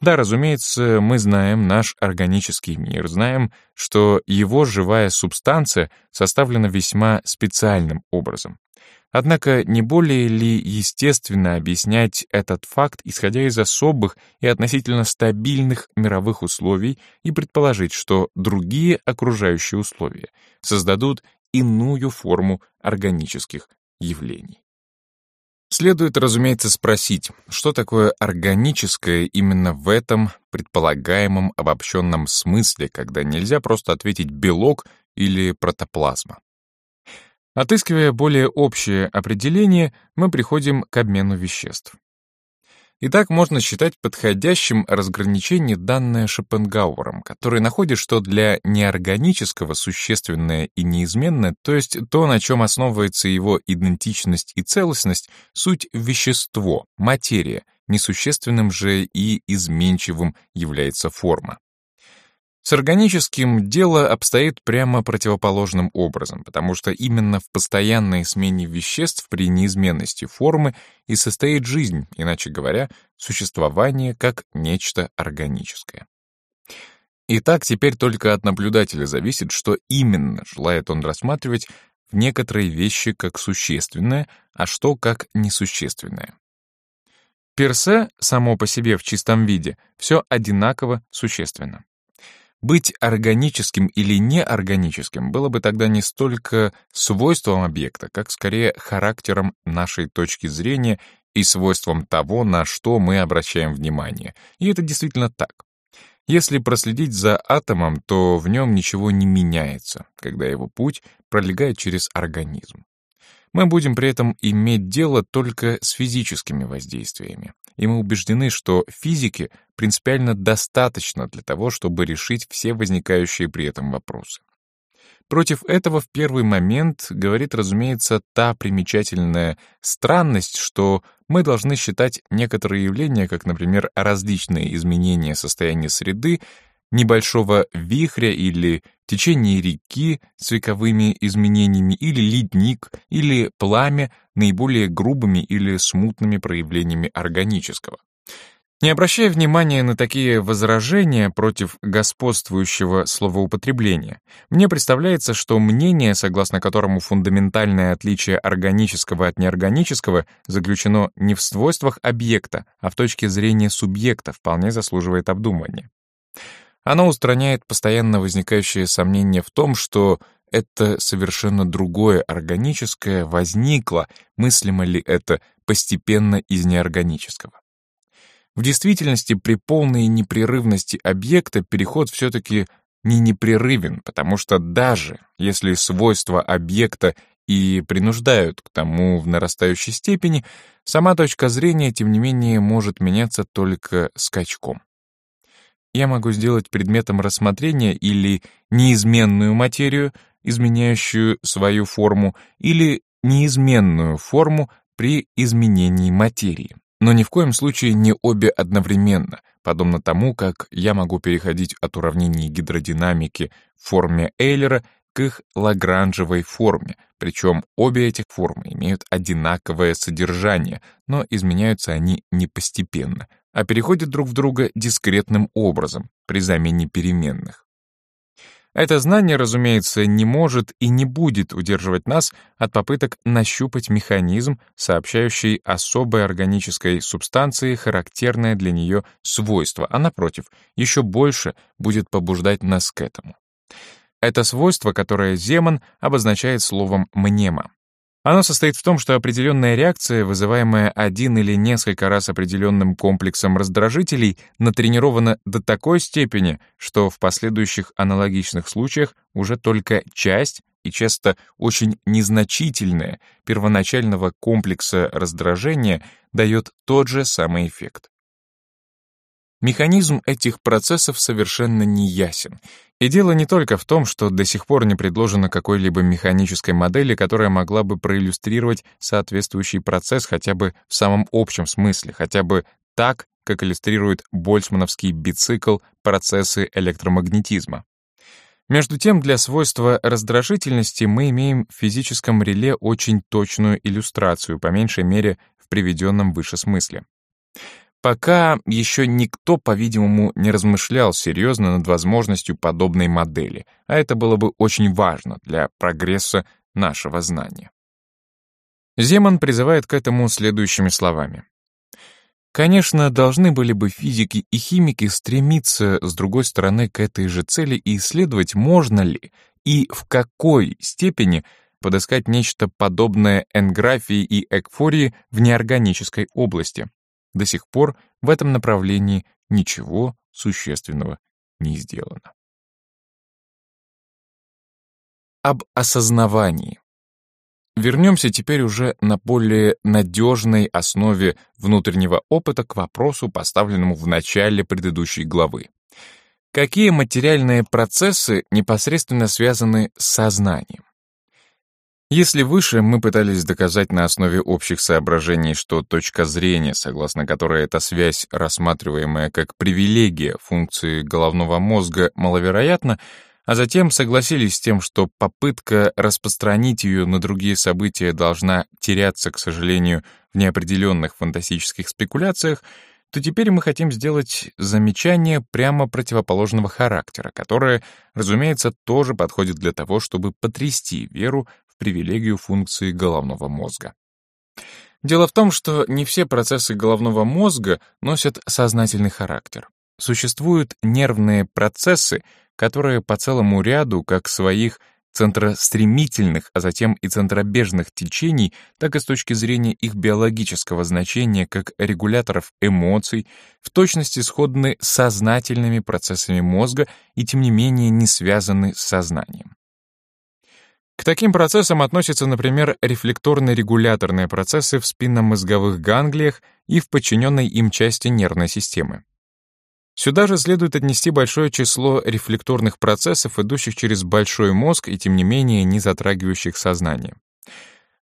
Speaker 1: Да, разумеется, мы знаем наш органический мир, знаем, что его живая субстанция составлена весьма специальным образом. Однако не более ли естественно объяснять этот факт, исходя из особых и относительно стабильных мировых условий и предположить, что другие окружающие условия создадут иную форму органических явлений. Следует, разумеется, спросить, что такое органическое именно в этом предполагаемом обобщенном смысле, когда нельзя просто ответить «белок» или «протоплазма». Отыскивая более общее определение, мы приходим к обмену веществ. И так можно считать подходящим разграничение, данное Шопенгауэром, который находит, что для неорганического существенное и неизменное, то есть то, на чем основывается его идентичность и целостность, суть вещество, материя, несущественным же и изменчивым является форма. С органическим дело обстоит прямо противоположным образом, потому что именно в постоянной смене веществ при неизменности формы и состоит жизнь, иначе говоря, существование как нечто органическое. Итак, теперь только от наблюдателя зависит, что именно желает он рассматривать в некоторые вещи как существенное, а что как несущественное. Персе, само по себе в чистом виде, все одинаково существенно. Быть органическим или неорганическим было бы тогда не столько свойством объекта, как скорее характером нашей точки зрения и свойством того, на что мы обращаем внимание. И это действительно так. Если проследить за атомом, то в нем ничего не меняется, когда его путь пролегает через организм. Мы будем при этом иметь дело только с физическими воздействиями и мы убеждены, что физики принципиально достаточно для того, чтобы решить все возникающие при этом вопросы. Против этого в первый момент говорит, разумеется, та примечательная странность, что мы должны считать некоторые явления, как, например, различные изменения состояния среды, небольшого вихря или течение реки с вековыми изменениями, или ледник, или пламя наиболее грубыми или смутными проявлениями органического. Не обращая внимания на такие возражения против господствующего словоупотребления, мне представляется, что мнение, согласно которому фундаментальное отличие органического от неорганического заключено не в свойствах объекта, а в точке зрения субъекта, вполне заслуживает обдумывания. Оно устраняет постоянно возникающее сомнение в том, что это совершенно другое органическое возникло, мыслимо ли это постепенно из неорганического. В действительности при полной непрерывности объекта переход все-таки не непрерывен, потому что даже если свойства объекта и принуждают к тому в нарастающей степени, сама точка зрения, тем не менее, может меняться только скачком я могу сделать предметом рассмотрения или неизменную материю, изменяющую свою форму, или неизменную форму при изменении материи. Но ни в коем случае не обе одновременно, подобно тому, как я могу переходить от уравнений гидродинамики в форме Эйлера к их лагранжевой форме, причем обе этих формы имеют одинаковое содержание, но изменяются они не постепенно, а переходят друг в друга дискретным образом при замене переменных. Это знание, разумеется, не может и не будет удерживать нас от попыток нащупать механизм, сообщающий особой органической субстанции характерное для нее свойство, а напротив, еще больше будет побуждать нас к этому. Это свойство, которое Земан обозначает словом «мнема». Оно состоит в том, что определенная реакция, вызываемая один или несколько раз определенным комплексом раздражителей, натренирована до такой степени, что в последующих аналогичных случаях уже только часть и часто очень незначительная первоначального комплекса раздражения дает тот же самый эффект. Механизм этих процессов совершенно не ясен. И дело не только в том, что до сих пор не предложено какой-либо механической модели, которая могла бы проиллюстрировать соответствующий процесс хотя бы в самом общем смысле, хотя бы так, как иллюстрирует больцмановский бицикл процессы электромагнетизма. Между тем, для свойства раздражительности мы имеем в физическом реле очень точную иллюстрацию, по меньшей мере, в приведенном выше смысле. Пока еще никто, по-видимому, не размышлял серьезно над возможностью подобной модели, а это было бы очень важно для прогресса нашего знания. Земан призывает к этому следующими словами. Конечно, должны были бы физики и химики стремиться, с другой стороны, к этой же цели и исследовать, можно ли и в какой степени подыскать нечто подобное энграфии и экфории в неорганической области, до сих пор в этом направлении ничего существенного не сделано. Об осознавании. Вернемся теперь уже на более надежной основе внутреннего опыта к вопросу, поставленному в начале предыдущей главы. Какие материальные процессы непосредственно связаны с сознанием? Если выше мы пытались доказать на основе общих соображений, что точка зрения, согласно которой эта связь, рассматриваемая как привилегия функции головного мозга, маловероятна, а затем согласились с тем, что попытка распространить ее на другие события должна теряться, к сожалению, в неопределенных фантастических спекуляциях, то теперь мы хотим сделать замечание прямо противоположного характера, которое, разумеется, тоже подходит для того, чтобы потрясти веру привилегию функции головного мозга. Дело в том, что не все процессы головного мозга носят сознательный характер. Существуют нервные процессы, которые по целому ряду как своих центростремительных, а затем и центробежных течений, так и с точки зрения их биологического значения как регуляторов эмоций, в точности сходны с сознательными процессами мозга и тем не менее не связаны с сознанием. К таким процессам относятся, например, рефлекторно-регуляторные процессы в спинномозговых ганглиях и в подчиненной им части нервной системы. Сюда же следует отнести большое число рефлекторных процессов, идущих через большой мозг и тем не менее не затрагивающих сознание.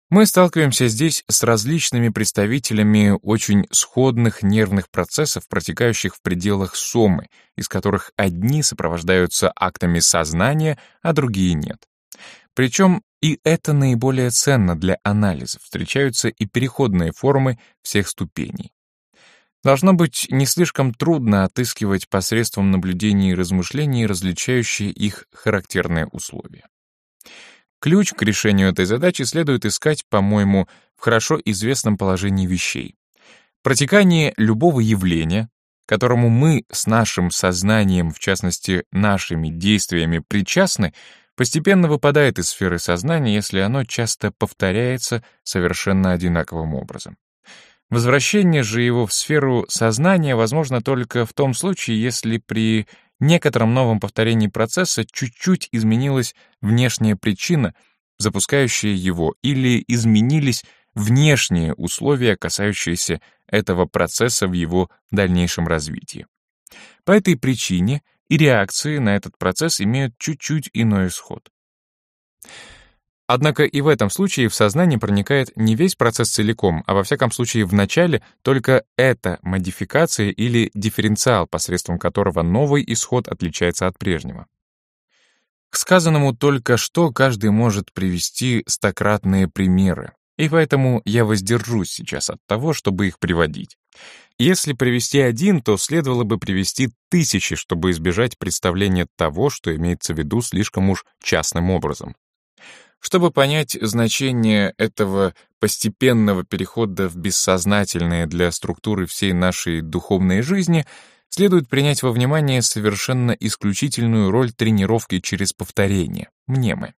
Speaker 1: Мы сталкиваемся здесь с различными представителями очень сходных нервных процессов, протекающих в пределах сомы, из которых одни сопровождаются актами сознания, а другие нет. Причем и это наиболее ценно для анализа, встречаются и переходные формы всех ступеней. Должно быть не слишком трудно отыскивать посредством наблюдений и размышлений различающие их характерные условия. Ключ к решению этой задачи следует искать, по-моему, в хорошо известном положении вещей. Протекание любого явления, которому мы с нашим сознанием, в частности, нашими действиями причастны, постепенно выпадает из сферы сознания, если оно часто повторяется совершенно одинаковым образом. Возвращение же его в сферу сознания возможно только в том случае, если при некотором новом повторении процесса чуть-чуть изменилась внешняя причина, запускающая его, или изменились внешние условия, касающиеся этого процесса в его дальнейшем развитии. По этой причине и реакции на этот процесс имеют чуть-чуть иной исход. Однако и в этом случае в сознание проникает не весь процесс целиком, а во всяком случае в начале только эта модификация или дифференциал, посредством которого новый исход отличается от прежнего. К сказанному только что каждый может привести стократные примеры, и поэтому я воздержусь сейчас от того, чтобы их приводить. Если привести один, то следовало бы привести тысячи, чтобы избежать представления того, что имеется в виду слишком уж частным образом. Чтобы понять значение этого постепенного перехода в бессознательное для структуры всей нашей духовной жизни, следует принять во внимание совершенно исключительную роль тренировки через повторение, мнемы.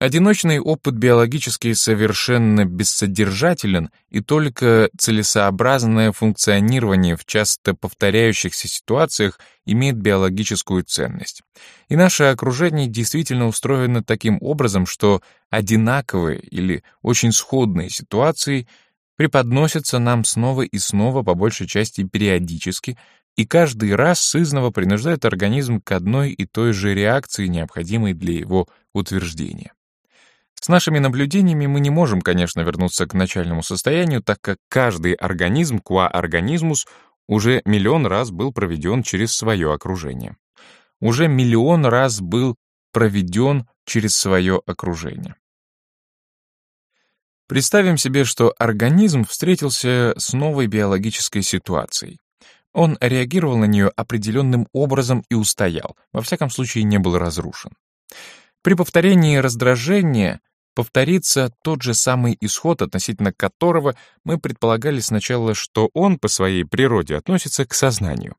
Speaker 1: Одиночный опыт биологически совершенно бессодержателен, и только целесообразное функционирование в часто повторяющихся ситуациях имеет биологическую ценность. И наше окружение действительно устроено таким образом, что одинаковые или очень сходные ситуации преподносятся нам снова и снова, по большей части периодически, и каждый раз сызново принуждает организм к одной и той же реакции, необходимой для его утверждения. С нашими наблюдениями мы не можем, конечно, вернуться к начальному состоянию, так как каждый организм, qua организмус, уже миллион раз был проведен через свое окружение. Уже миллион раз был проведен через свое окружение. Представим себе, что организм встретился с новой биологической ситуацией. Он реагировал на нее определенным образом и устоял, во всяком случае не был разрушен. При повторении раздражения повторится тот же самый исход, относительно которого мы предполагали сначала, что он по своей природе относится к сознанию.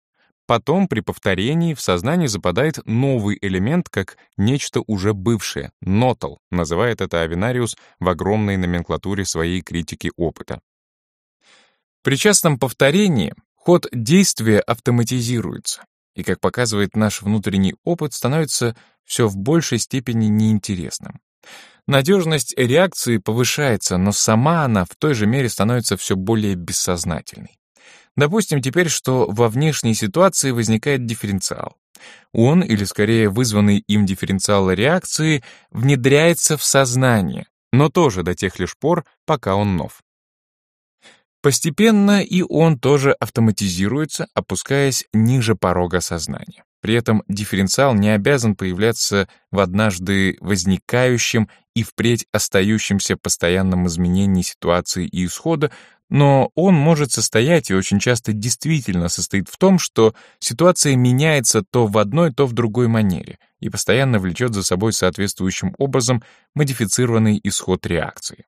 Speaker 1: Потом при повторении в сознании западает новый элемент как нечто уже бывшее, нотал, называет это Авинариус в огромной номенклатуре своей критики опыта. При частном повторении ход действия автоматизируется, и, как показывает наш внутренний опыт, становится все в большей степени неинтересным. Надежность реакции повышается, но сама она в той же мере становится все более бессознательной. Допустим теперь, что во внешней ситуации возникает дифференциал. Он, или скорее вызванный им дифференциал реакции, внедряется в сознание, но тоже до тех лишь пор, пока он нов. Постепенно и он тоже автоматизируется, опускаясь ниже порога сознания. При этом дифференциал не обязан появляться в однажды возникающем и впредь остающемся постоянном изменении ситуации и исхода, но он может состоять и очень часто действительно состоит в том, что ситуация меняется то в одной, то в другой манере и постоянно влечет за собой соответствующим образом модифицированный исход реакции.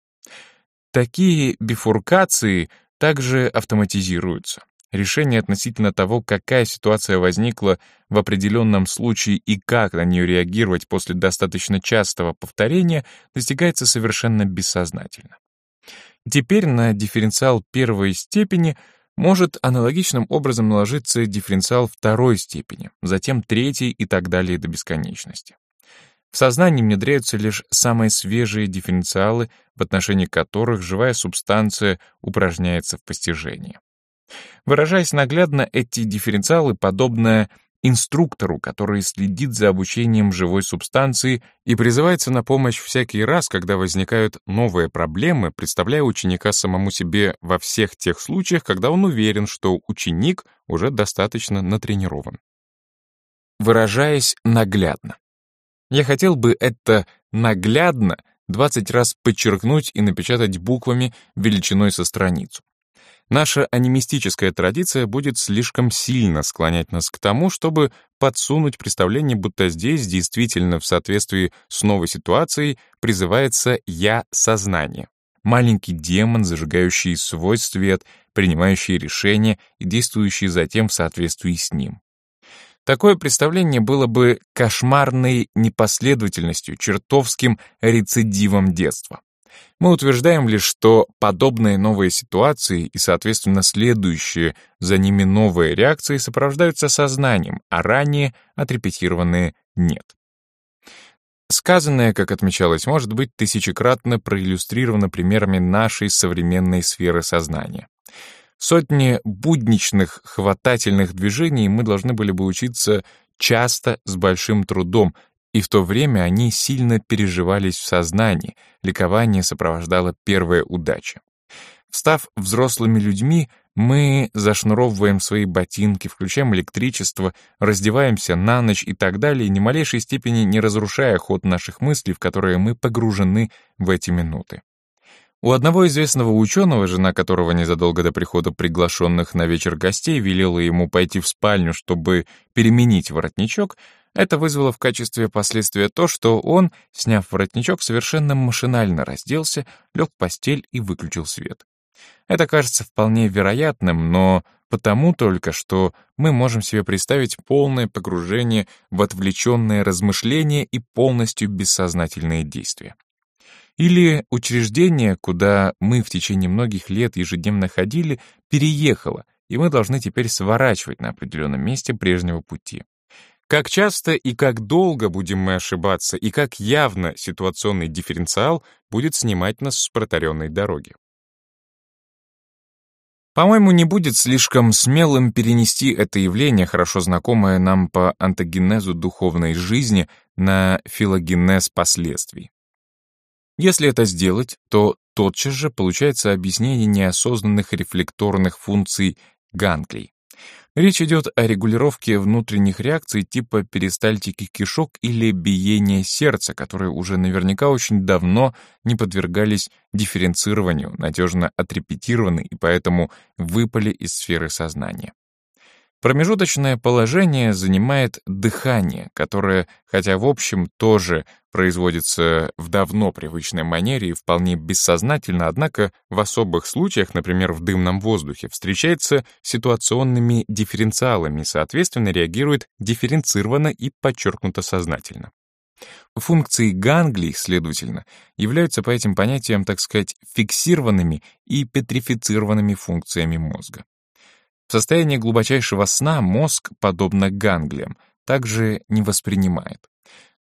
Speaker 1: Такие бифуркации также автоматизируются. решение относительно того, какая ситуация возникла в определенном случае и как на нее реагировать после достаточно частого повторения, достигается совершенно бессознательно. Теперь на дифференциал первой степени может аналогичным образом наложиться дифференциал второй степени, затем третий и так далее до бесконечности. В сознании внедряются лишь самые свежие дифференциалы, в отношении которых живая субстанция упражняется в постижении. Выражаясь наглядно, эти дифференциалы подобны инструктору, который следит за обучением живой субстанции и призывается на помощь всякий раз, когда возникают новые проблемы, представляя ученика самому себе во всех тех случаях, когда он уверен, что ученик уже достаточно натренирован. Выражаясь наглядно. Я хотел бы это наглядно 20 раз подчеркнуть и напечатать буквами величиной со страницу. Наша анимистическая традиция будет слишком сильно склонять нас к тому, чтобы подсунуть представление, будто здесь действительно в соответствии с новой ситуацией призывается «я-сознание». Маленький демон, зажигающий свой свет, принимающий решения и действующий затем в соответствии с ним. Такое представление было бы кошмарной непоследовательностью, чертовским рецидивом детства. Мы утверждаем лишь, что подобные новые ситуации и, соответственно, следующие за ними новые реакции сопровождаются сознанием, а ранее отрепетированные нет. Сказанное, как отмечалось, может быть тысячекратно проиллюстрировано примерами нашей современной сферы сознания. Сотни будничных хватательных движений мы должны были бы учиться часто с большим трудом, и в то время они сильно переживались в сознании, ликование сопровождало первая удача. Став взрослыми людьми, мы зашнуровываем свои ботинки, включаем электричество, раздеваемся на ночь и так далее, ни малейшей степени не разрушая ход наших мыслей, в которые мы погружены в эти минуты. У одного известного ученого, жена которого незадолго до прихода приглашенных на вечер гостей велела ему пойти в спальню, чтобы переменить воротничок, это вызвало в качестве последствия то, что он, сняв воротничок, совершенно машинально разделся, лег в постель и выключил свет. Это кажется вполне вероятным, но потому только, что мы можем себе представить полное погружение в отвлеченное размышление и полностью бессознательные действия. Или учреждение, куда мы в течение многих лет ежедневно ходили, переехало, и мы должны теперь сворачивать на определенном месте прежнего пути. Как часто и как долго будем мы ошибаться, и как явно ситуационный дифференциал будет снимать нас с протаренной дороги. По-моему, не будет слишком смелым перенести это явление, хорошо знакомое нам по антогенезу духовной жизни, на филогенез последствий. Если это сделать, то тотчас же получается объяснение неосознанных рефлекторных функций ганглий. Речь идет о регулировке внутренних реакций типа перистальтики кишок или биения сердца, которые уже наверняка очень давно не подвергались дифференцированию, надежно отрепетированы и поэтому выпали из сферы сознания. Промежуточное положение занимает дыхание, которое, хотя в общем тоже производится в давно привычной манере и вполне бессознательно, однако в особых случаях, например, в дымном воздухе, встречается ситуационными дифференциалами соответственно, реагирует дифференцированно и подчеркнуто сознательно. Функции ганглий, следовательно, являются по этим понятиям, так сказать, фиксированными и петрифицированными функциями мозга. В состоянии глубочайшего сна мозг, подобно ганглиям, также не воспринимает.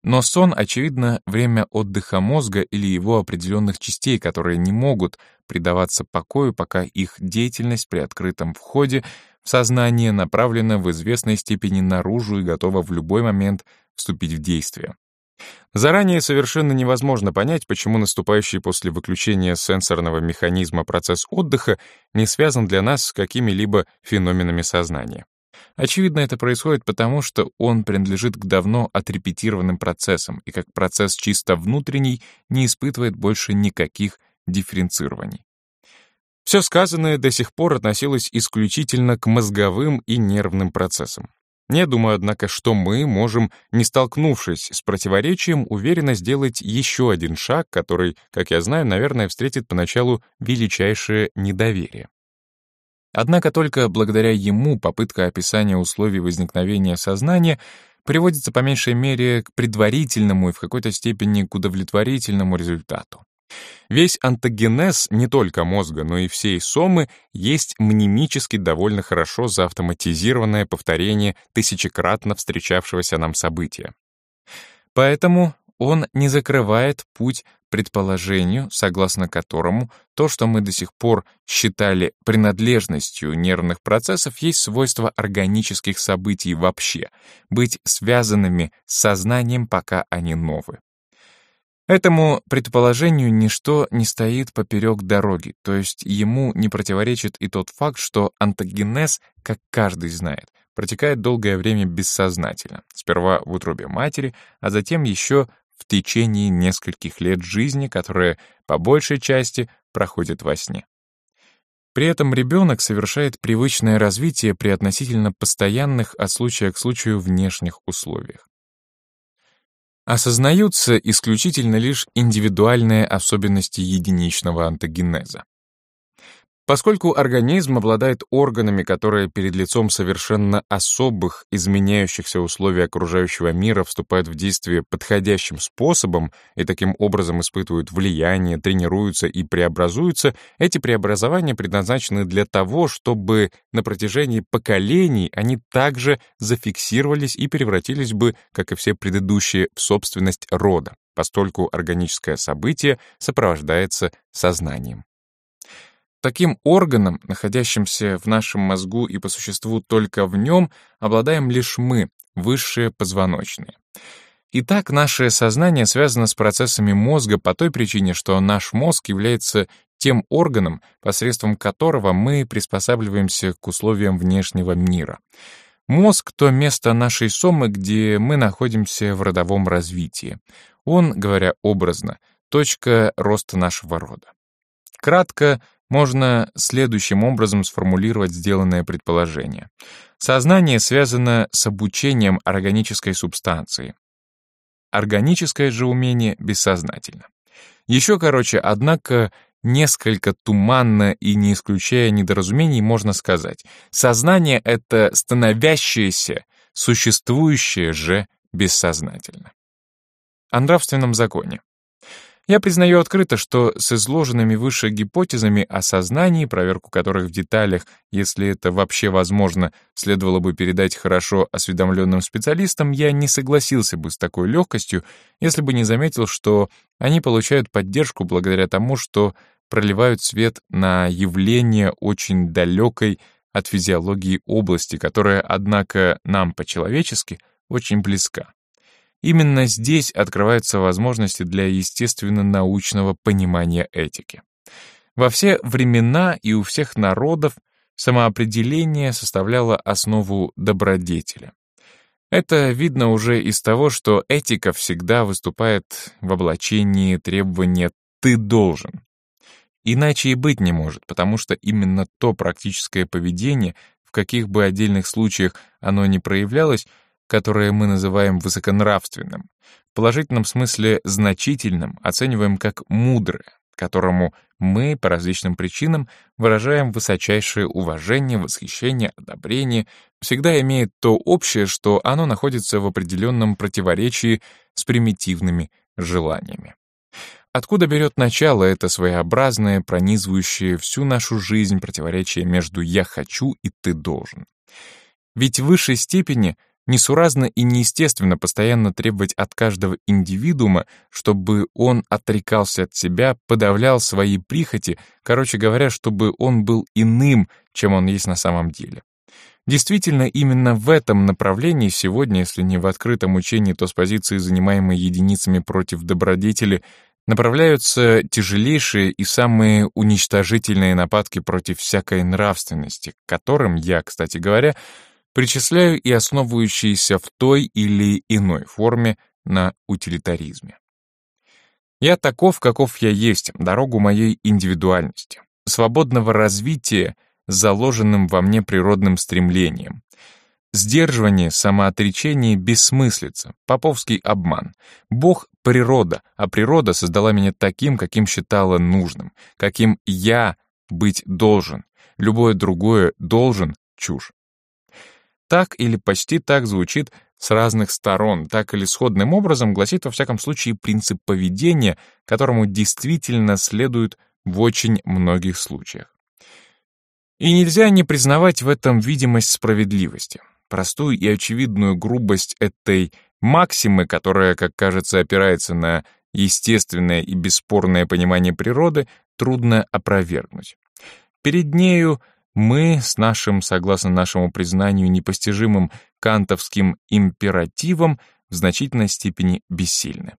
Speaker 1: Но сон, очевидно, время отдыха мозга или его определенных частей, которые не могут предаваться покою, пока их деятельность при открытом входе в сознание направлена в известной степени наружу и готова в любой момент вступить в действие. Заранее совершенно невозможно понять, почему наступающий после выключения сенсорного механизма процесс отдыха не связан для нас с какими-либо феноменами сознания. Очевидно, это происходит потому, что он принадлежит к давно отрепетированным процессам и как процесс чисто внутренний не испытывает больше никаких дифференцирований. Все сказанное до сих пор относилось исключительно к мозговым и нервным процессам. Не думаю, однако, что мы можем, не столкнувшись с противоречием, уверенно сделать еще один шаг, который, как я знаю, наверное, встретит поначалу величайшее недоверие. Однако только благодаря ему попытка описания условий возникновения сознания приводится по меньшей мере к предварительному и в какой-то степени к удовлетворительному результату. Весь антогенез не только мозга, но и всей сомы есть мнемически довольно хорошо заавтоматизированное повторение тысячекратно встречавшегося нам события. Поэтому он не закрывает путь предположению, согласно которому то, что мы до сих пор считали принадлежностью нервных процессов, есть свойство органических событий вообще, быть связанными с сознанием, пока они новы. Этому предположению ничто не стоит поперек дороги, то есть ему не противоречит и тот факт, что антогенез, как каждый знает, протекает долгое время бессознательно, сперва в утробе матери, а затем еще в течение нескольких лет жизни, которые по большей части проходят во сне. При этом ребенок совершает привычное развитие при относительно постоянных от случая к случаю внешних условиях. Осознаются исключительно лишь индивидуальные особенности единичного антогенеза. Поскольку организм обладает органами, которые перед лицом совершенно особых, изменяющихся условий окружающего мира вступают в действие подходящим способом и таким образом испытывают влияние, тренируются и преобразуются, эти преобразования предназначены для того, чтобы на протяжении поколений они также зафиксировались и превратились бы, как и все предыдущие, в собственность рода, постольку органическое событие сопровождается сознанием. Таким органом, находящимся в нашем мозгу и по существу только в нем, обладаем лишь мы, высшие позвоночные. Итак, наше сознание связано с процессами мозга по той причине, что наш мозг является тем органом, посредством которого мы приспосабливаемся к условиям внешнего мира. Мозг — то место нашей сомы, где мы находимся в родовом развитии. Он, говоря образно, точка роста нашего рода. Кратко, можно следующим образом сформулировать сделанное предположение. Сознание связано с обучением органической субстанции. Органическое же умение бессознательно. Еще короче, однако, несколько туманно и не исключая недоразумений, можно сказать, сознание — это становящееся, существующее же бессознательно. О нравственном законе. Я признаю открыто, что с изложенными выше гипотезами о сознании, проверку которых в деталях, если это вообще возможно, следовало бы передать хорошо осведомленным специалистам, я не согласился бы с такой легкостью, если бы не заметил, что они получают поддержку благодаря тому, что проливают свет на явление очень далекой от физиологии области, которая, однако, нам по-человечески очень близка. Именно здесь открываются возможности для естественно-научного понимания этики. Во все времена и у всех народов самоопределение составляло основу добродетели. Это видно уже из того, что этика всегда выступает в облачении требования «ты должен». Иначе и быть не может, потому что именно то практическое поведение, в каких бы отдельных случаях оно ни проявлялось, которое мы называем высоконравственным, в положительном смысле значительным оцениваем как мудрое, которому мы по различным причинам выражаем высочайшее уважение, восхищение, одобрение, всегда имеет то общее, что оно находится в определенном противоречии с примитивными желаниями. Откуда берет начало это своеобразное, пронизывающее всю нашу жизнь противоречие между «я хочу» и «ты должен»? Ведь в высшей степени Несуразно и неестественно постоянно требовать от каждого индивидуума, чтобы он отрекался от себя, подавлял свои прихоти, короче говоря, чтобы он был иным, чем он есть на самом деле. Действительно, именно в этом направлении сегодня, если не в открытом учении, то с позиции, занимаемой единицами против добродетели, направляются тяжелейшие и самые уничтожительные нападки против всякой нравственности, к которым я, кстати говоря, причисляю и основывающиеся в той или иной форме на утилитаризме. Я таков, каков я есть, дорогу моей индивидуальности, свободного развития заложенным во мне природным стремлением. Сдерживание, самоотречение, бессмыслица, поповский обман. Бог — природа, а природа создала меня таким, каким считала нужным, каким я быть должен, любое другое «должен» — чушь. Так или почти так звучит с разных сторон, так или сходным образом гласит во всяком случае принцип поведения, которому действительно следует в очень многих случаях. И нельзя не признавать в этом видимость справедливости, простую и очевидную грубость этой максимы, которая, как кажется, опирается на естественное и бесспорное понимание природы, трудно опровергнуть. Перед нею мы с нашим, согласно нашему признанию, непостижимым кантовским императивом в значительной степени бессильны.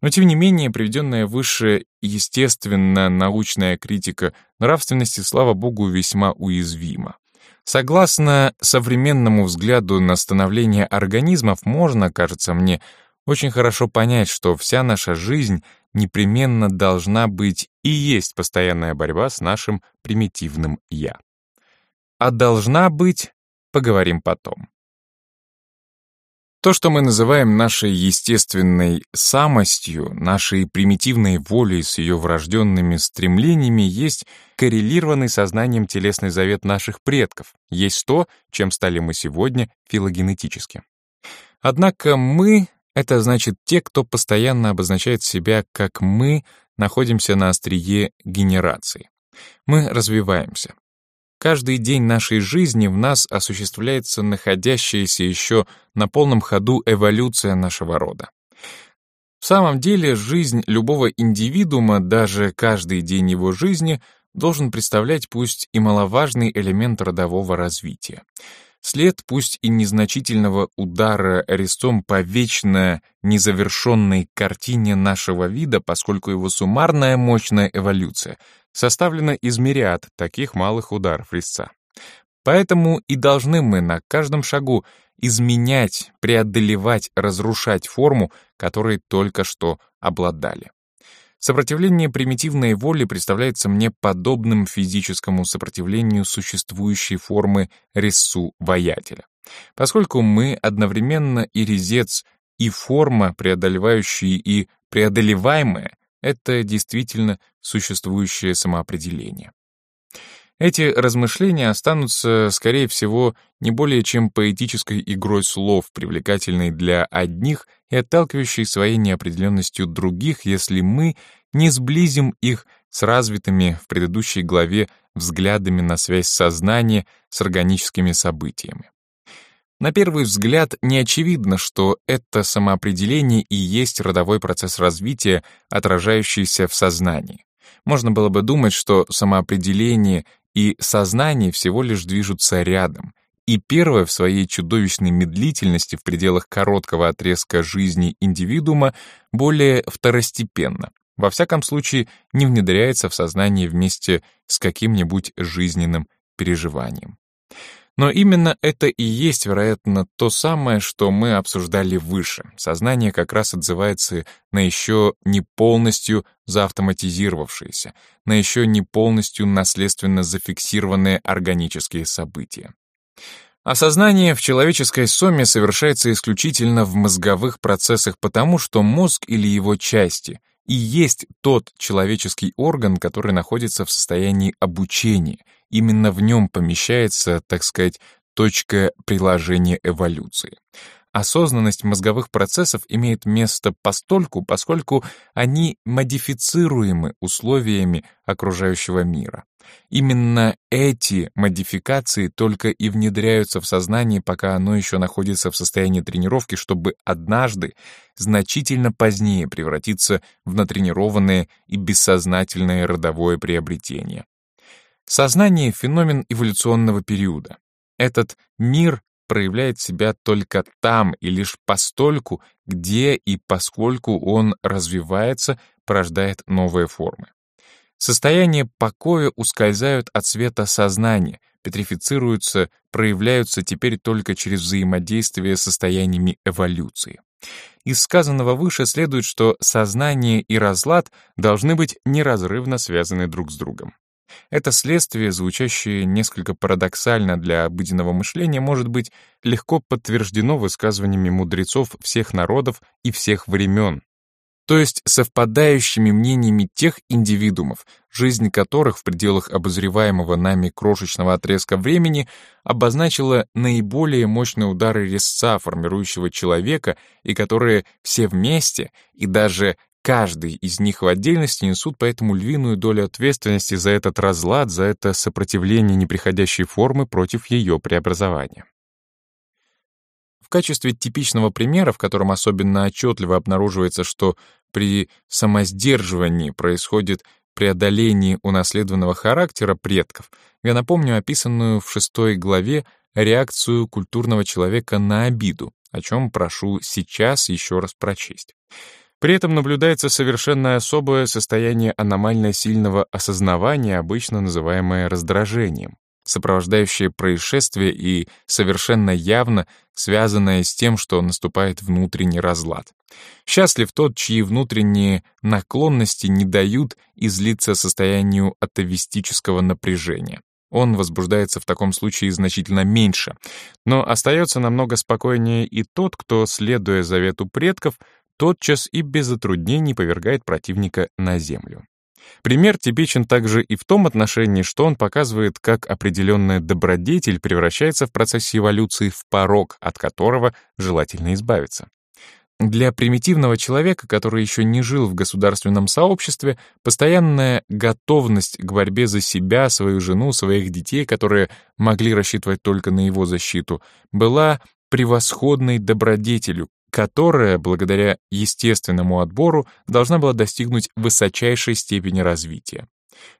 Speaker 1: Но тем не менее, приведенная выше естественно-научная критика нравственности, слава богу, весьма уязвима. Согласно современному взгляду на становление организмов, можно, кажется мне, очень хорошо понять, что вся наша жизнь непременно должна быть и есть постоянная борьба с нашим примитивным «я». А должна быть, поговорим потом. То, что мы называем нашей естественной самостью, нашей примитивной волей с ее врожденными стремлениями, есть коррелированный сознанием телесный завет наших предков, есть то, чем стали мы сегодня филогенетически. Однако мы — это значит те, кто постоянно обозначает себя как «мы», находимся на острие генерации. Мы развиваемся. Каждый день нашей жизни в нас осуществляется находящаяся еще на полном ходу эволюция нашего рода. В самом деле, жизнь любого индивидуума, даже каждый день его жизни, должен представлять пусть и маловажный элемент родового развития. След, пусть и незначительного удара резцом по вечно незавершенной картине нашего вида, поскольку его суммарная мощная эволюция составлена из мириад таких малых ударов резца. Поэтому и должны мы на каждом шагу изменять, преодолевать, разрушать форму, которой только что обладали. Сопротивление примитивной воли представляется мне подобным физическому сопротивлению существующей формы рессу воятеля. Поскольку мы одновременно и резец, и форма, преодолевающие и преодолеваемые, это действительно существующее самоопределение. Эти размышления останутся, скорее всего, не более чем поэтической игрой слов, привлекательной для одних и отталкивающей своей неопределенностью других, если мы не сблизим их с развитыми в предыдущей главе взглядами на связь сознания с органическими событиями. На первый взгляд не очевидно, что это самоопределение и есть родовой процесс развития, отражающийся в сознании. Можно было бы думать, что самоопределение и сознание всего лишь движутся рядом, и первое в своей чудовищной медлительности в пределах короткого отрезка жизни индивидуума более второстепенно, во всяком случае не внедряется в сознание вместе с каким-нибудь жизненным переживанием. Но именно это и есть, вероятно, то самое, что мы обсуждали выше. Сознание как раз отзывается на еще не полностью заавтоматизировавшиеся, на еще не полностью наследственно зафиксированные органические события. Осознание в человеческой соме совершается исключительно в мозговых процессах потому, что мозг или его части и есть тот человеческий орган, который находится в состоянии обучения. Именно в нем помещается, так сказать, точка приложения эволюции. Осознанность мозговых процессов имеет место постольку, поскольку они модифицируемы условиями окружающего мира. Именно эти модификации только и внедряются в сознание, пока оно еще находится в состоянии тренировки, чтобы однажды, значительно позднее превратиться в натренированное и бессознательное родовое приобретение. Сознание — феномен эволюционного периода. Этот мир проявляет себя только там и лишь постольку, где и поскольку он развивается, порождает новые формы. Состояния покоя ускользают от света сознания, петрифицируются, проявляются теперь только через взаимодействие с состояниями эволюции. Из сказанного выше следует, что сознание и разлад должны быть неразрывно связаны друг с другом. Это следствие, звучащее несколько парадоксально для обыденного мышления, может быть легко подтверждено высказываниями мудрецов всех народов и всех времен. то есть совпадающими мнениями тех индивидуумов, жизнь которых в пределах обозреваемого нами крошечного отрезка времени обозначила наиболее мощные удары резца, формирующего человека, и которые все вместе, и даже каждый из них в отдельности несут поэтому львиную долю ответственности за этот разлад, за это сопротивление неприходящей формы против ее преобразования. В качестве типичного примера, в котором особенно отчетливо обнаруживается, что при самосдерживании происходит преодоление унаследованного характера предков, я напомню описанную в шестой главе реакцию культурного человека на обиду, о чем прошу сейчас еще раз прочесть. При этом наблюдается совершенно особое состояние аномально сильного осознавания, обычно называемое раздражением сопровождающее происшествие и совершенно явно связанное с тем, что наступает внутренний разлад. Счастлив тот, чьи внутренние наклонности не дают излиться состоянию атовистического напряжения. Он возбуждается в таком случае значительно меньше, но остается намного спокойнее и тот, кто, следуя завету предков, тотчас и без затруднений повергает противника на землю. Пример типичен также и в том отношении, что он показывает, как определенная добродетель превращается в процессе эволюции в порог, от которого желательно избавиться. Для примитивного человека, который еще не жил в государственном сообществе, постоянная готовность к борьбе за себя, свою жену, своих детей, которые могли рассчитывать только на его защиту, была превосходной добродетелью, которая, благодаря естественному отбору, должна была достигнуть высочайшей степени развития.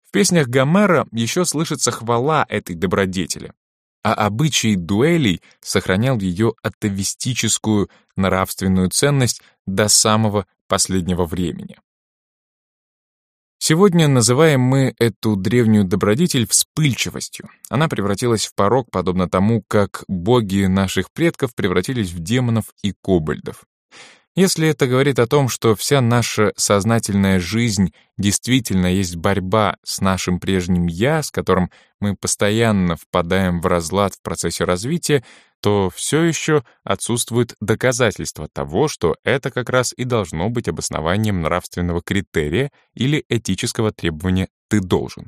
Speaker 1: В песнях Гомера еще слышится хвала этой добродетели, а обычай дуэлей сохранял ее атовистическую нравственную ценность до самого последнего времени. Сегодня называем мы эту древнюю добродетель вспыльчивостью. Она превратилась в порог, подобно тому, как боги наших предков превратились в демонов и кобальдов. Если это говорит о том, что вся наша сознательная жизнь действительно есть борьба с нашим прежним «я», с которым мы постоянно впадаем в разлад в процессе развития, то все еще отсутствует доказательство того, что это как раз и должно быть обоснованием нравственного критерия или этического требования «ты должен».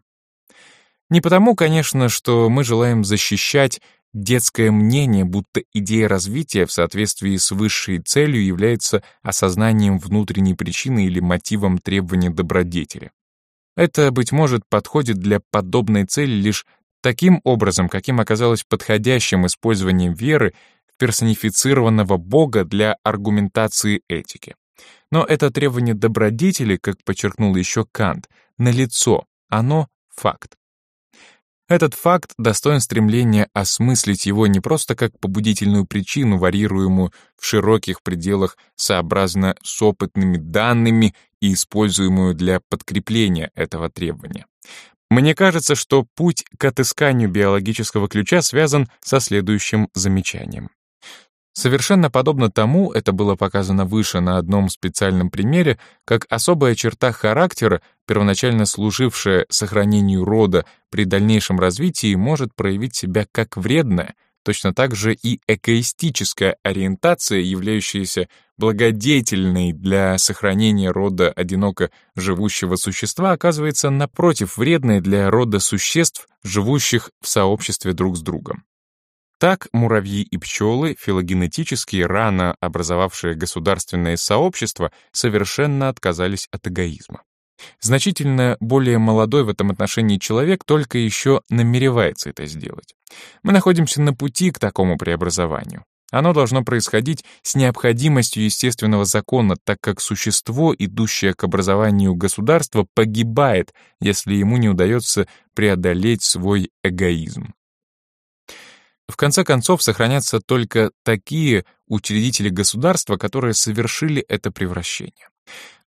Speaker 1: Не потому, конечно, что мы желаем защищать детское мнение, будто идея развития в соответствии с высшей целью является осознанием внутренней причины или мотивом требования добродетели. Это, быть может, подходит для подобной цели лишь таким образом, каким оказалось подходящим использованием веры в персонифицированного Бога для аргументации этики. Но это требование добродетели, как подчеркнул еще Кант, налицо, оно — факт. Этот факт достоин стремления осмыслить его не просто как побудительную причину, варьируемую в широких пределах сообразно с опытными данными и используемую для подкрепления этого требования. Мне кажется, что путь к отысканию биологического ключа связан со следующим замечанием. Совершенно подобно тому, это было показано выше на одном специальном примере, как особая черта характера, первоначально служившая сохранению рода при дальнейшем развитии, может проявить себя как вредная — Точно так же и эгоистическая ориентация, являющаяся благодетельной для сохранения рода одиноко живущего существа, оказывается напротив вредной для рода существ, живущих в сообществе друг с другом. Так муравьи и пчелы, филогенетически рано образовавшие государственные сообщества, совершенно отказались от эгоизма. Значительно более молодой в этом отношении человек только еще намеревается это сделать. Мы находимся на пути к такому преобразованию. Оно должно происходить с необходимостью естественного закона, так как существо, идущее к образованию государства, погибает, если ему не удается преодолеть свой эгоизм. В конце концов, сохранятся только такие учредители государства, которые совершили это превращение.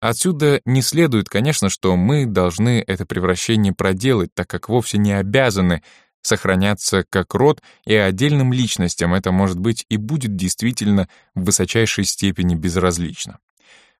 Speaker 1: Отсюда не следует, конечно, что мы должны это превращение проделать, так как вовсе не обязаны сохраняться как род, и отдельным личностям это может быть и будет действительно в высочайшей степени безразлично.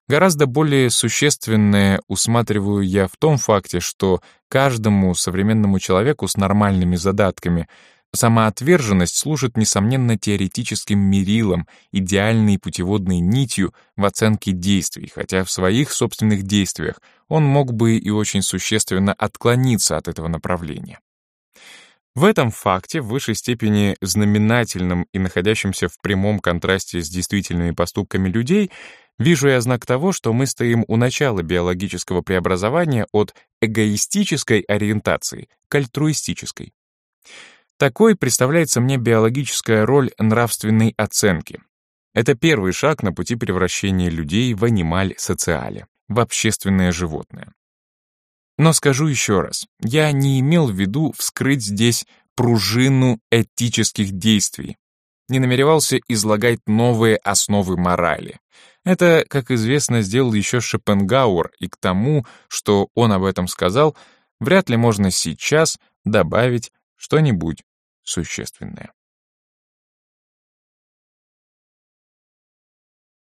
Speaker 1: Гораздо более существенное усматриваю я в том факте, что каждому современному человеку с нормальными задатками Самоотверженность служит, несомненно, теоретическим мерилом, идеальной путеводной нитью в оценке действий, хотя в своих собственных действиях он мог бы и очень существенно отклониться от этого направления. В этом факте, в высшей степени знаменательным и находящимся в прямом контрасте с действительными поступками людей, вижу я знак того, что мы стоим у начала биологического преобразования от эгоистической ориентации к альтруистической. Такой представляется мне биологическая роль нравственной оценки. Это первый шаг на пути превращения людей в анималь социале, в общественное животное. Но скажу еще раз, я не имел в виду вскрыть здесь пружину этических действий, не намеревался излагать новые основы морали. Это, как известно, сделал еще Шопенгауэр, и к тому, что он об этом сказал, вряд ли можно сейчас добавить что-нибудь существенное.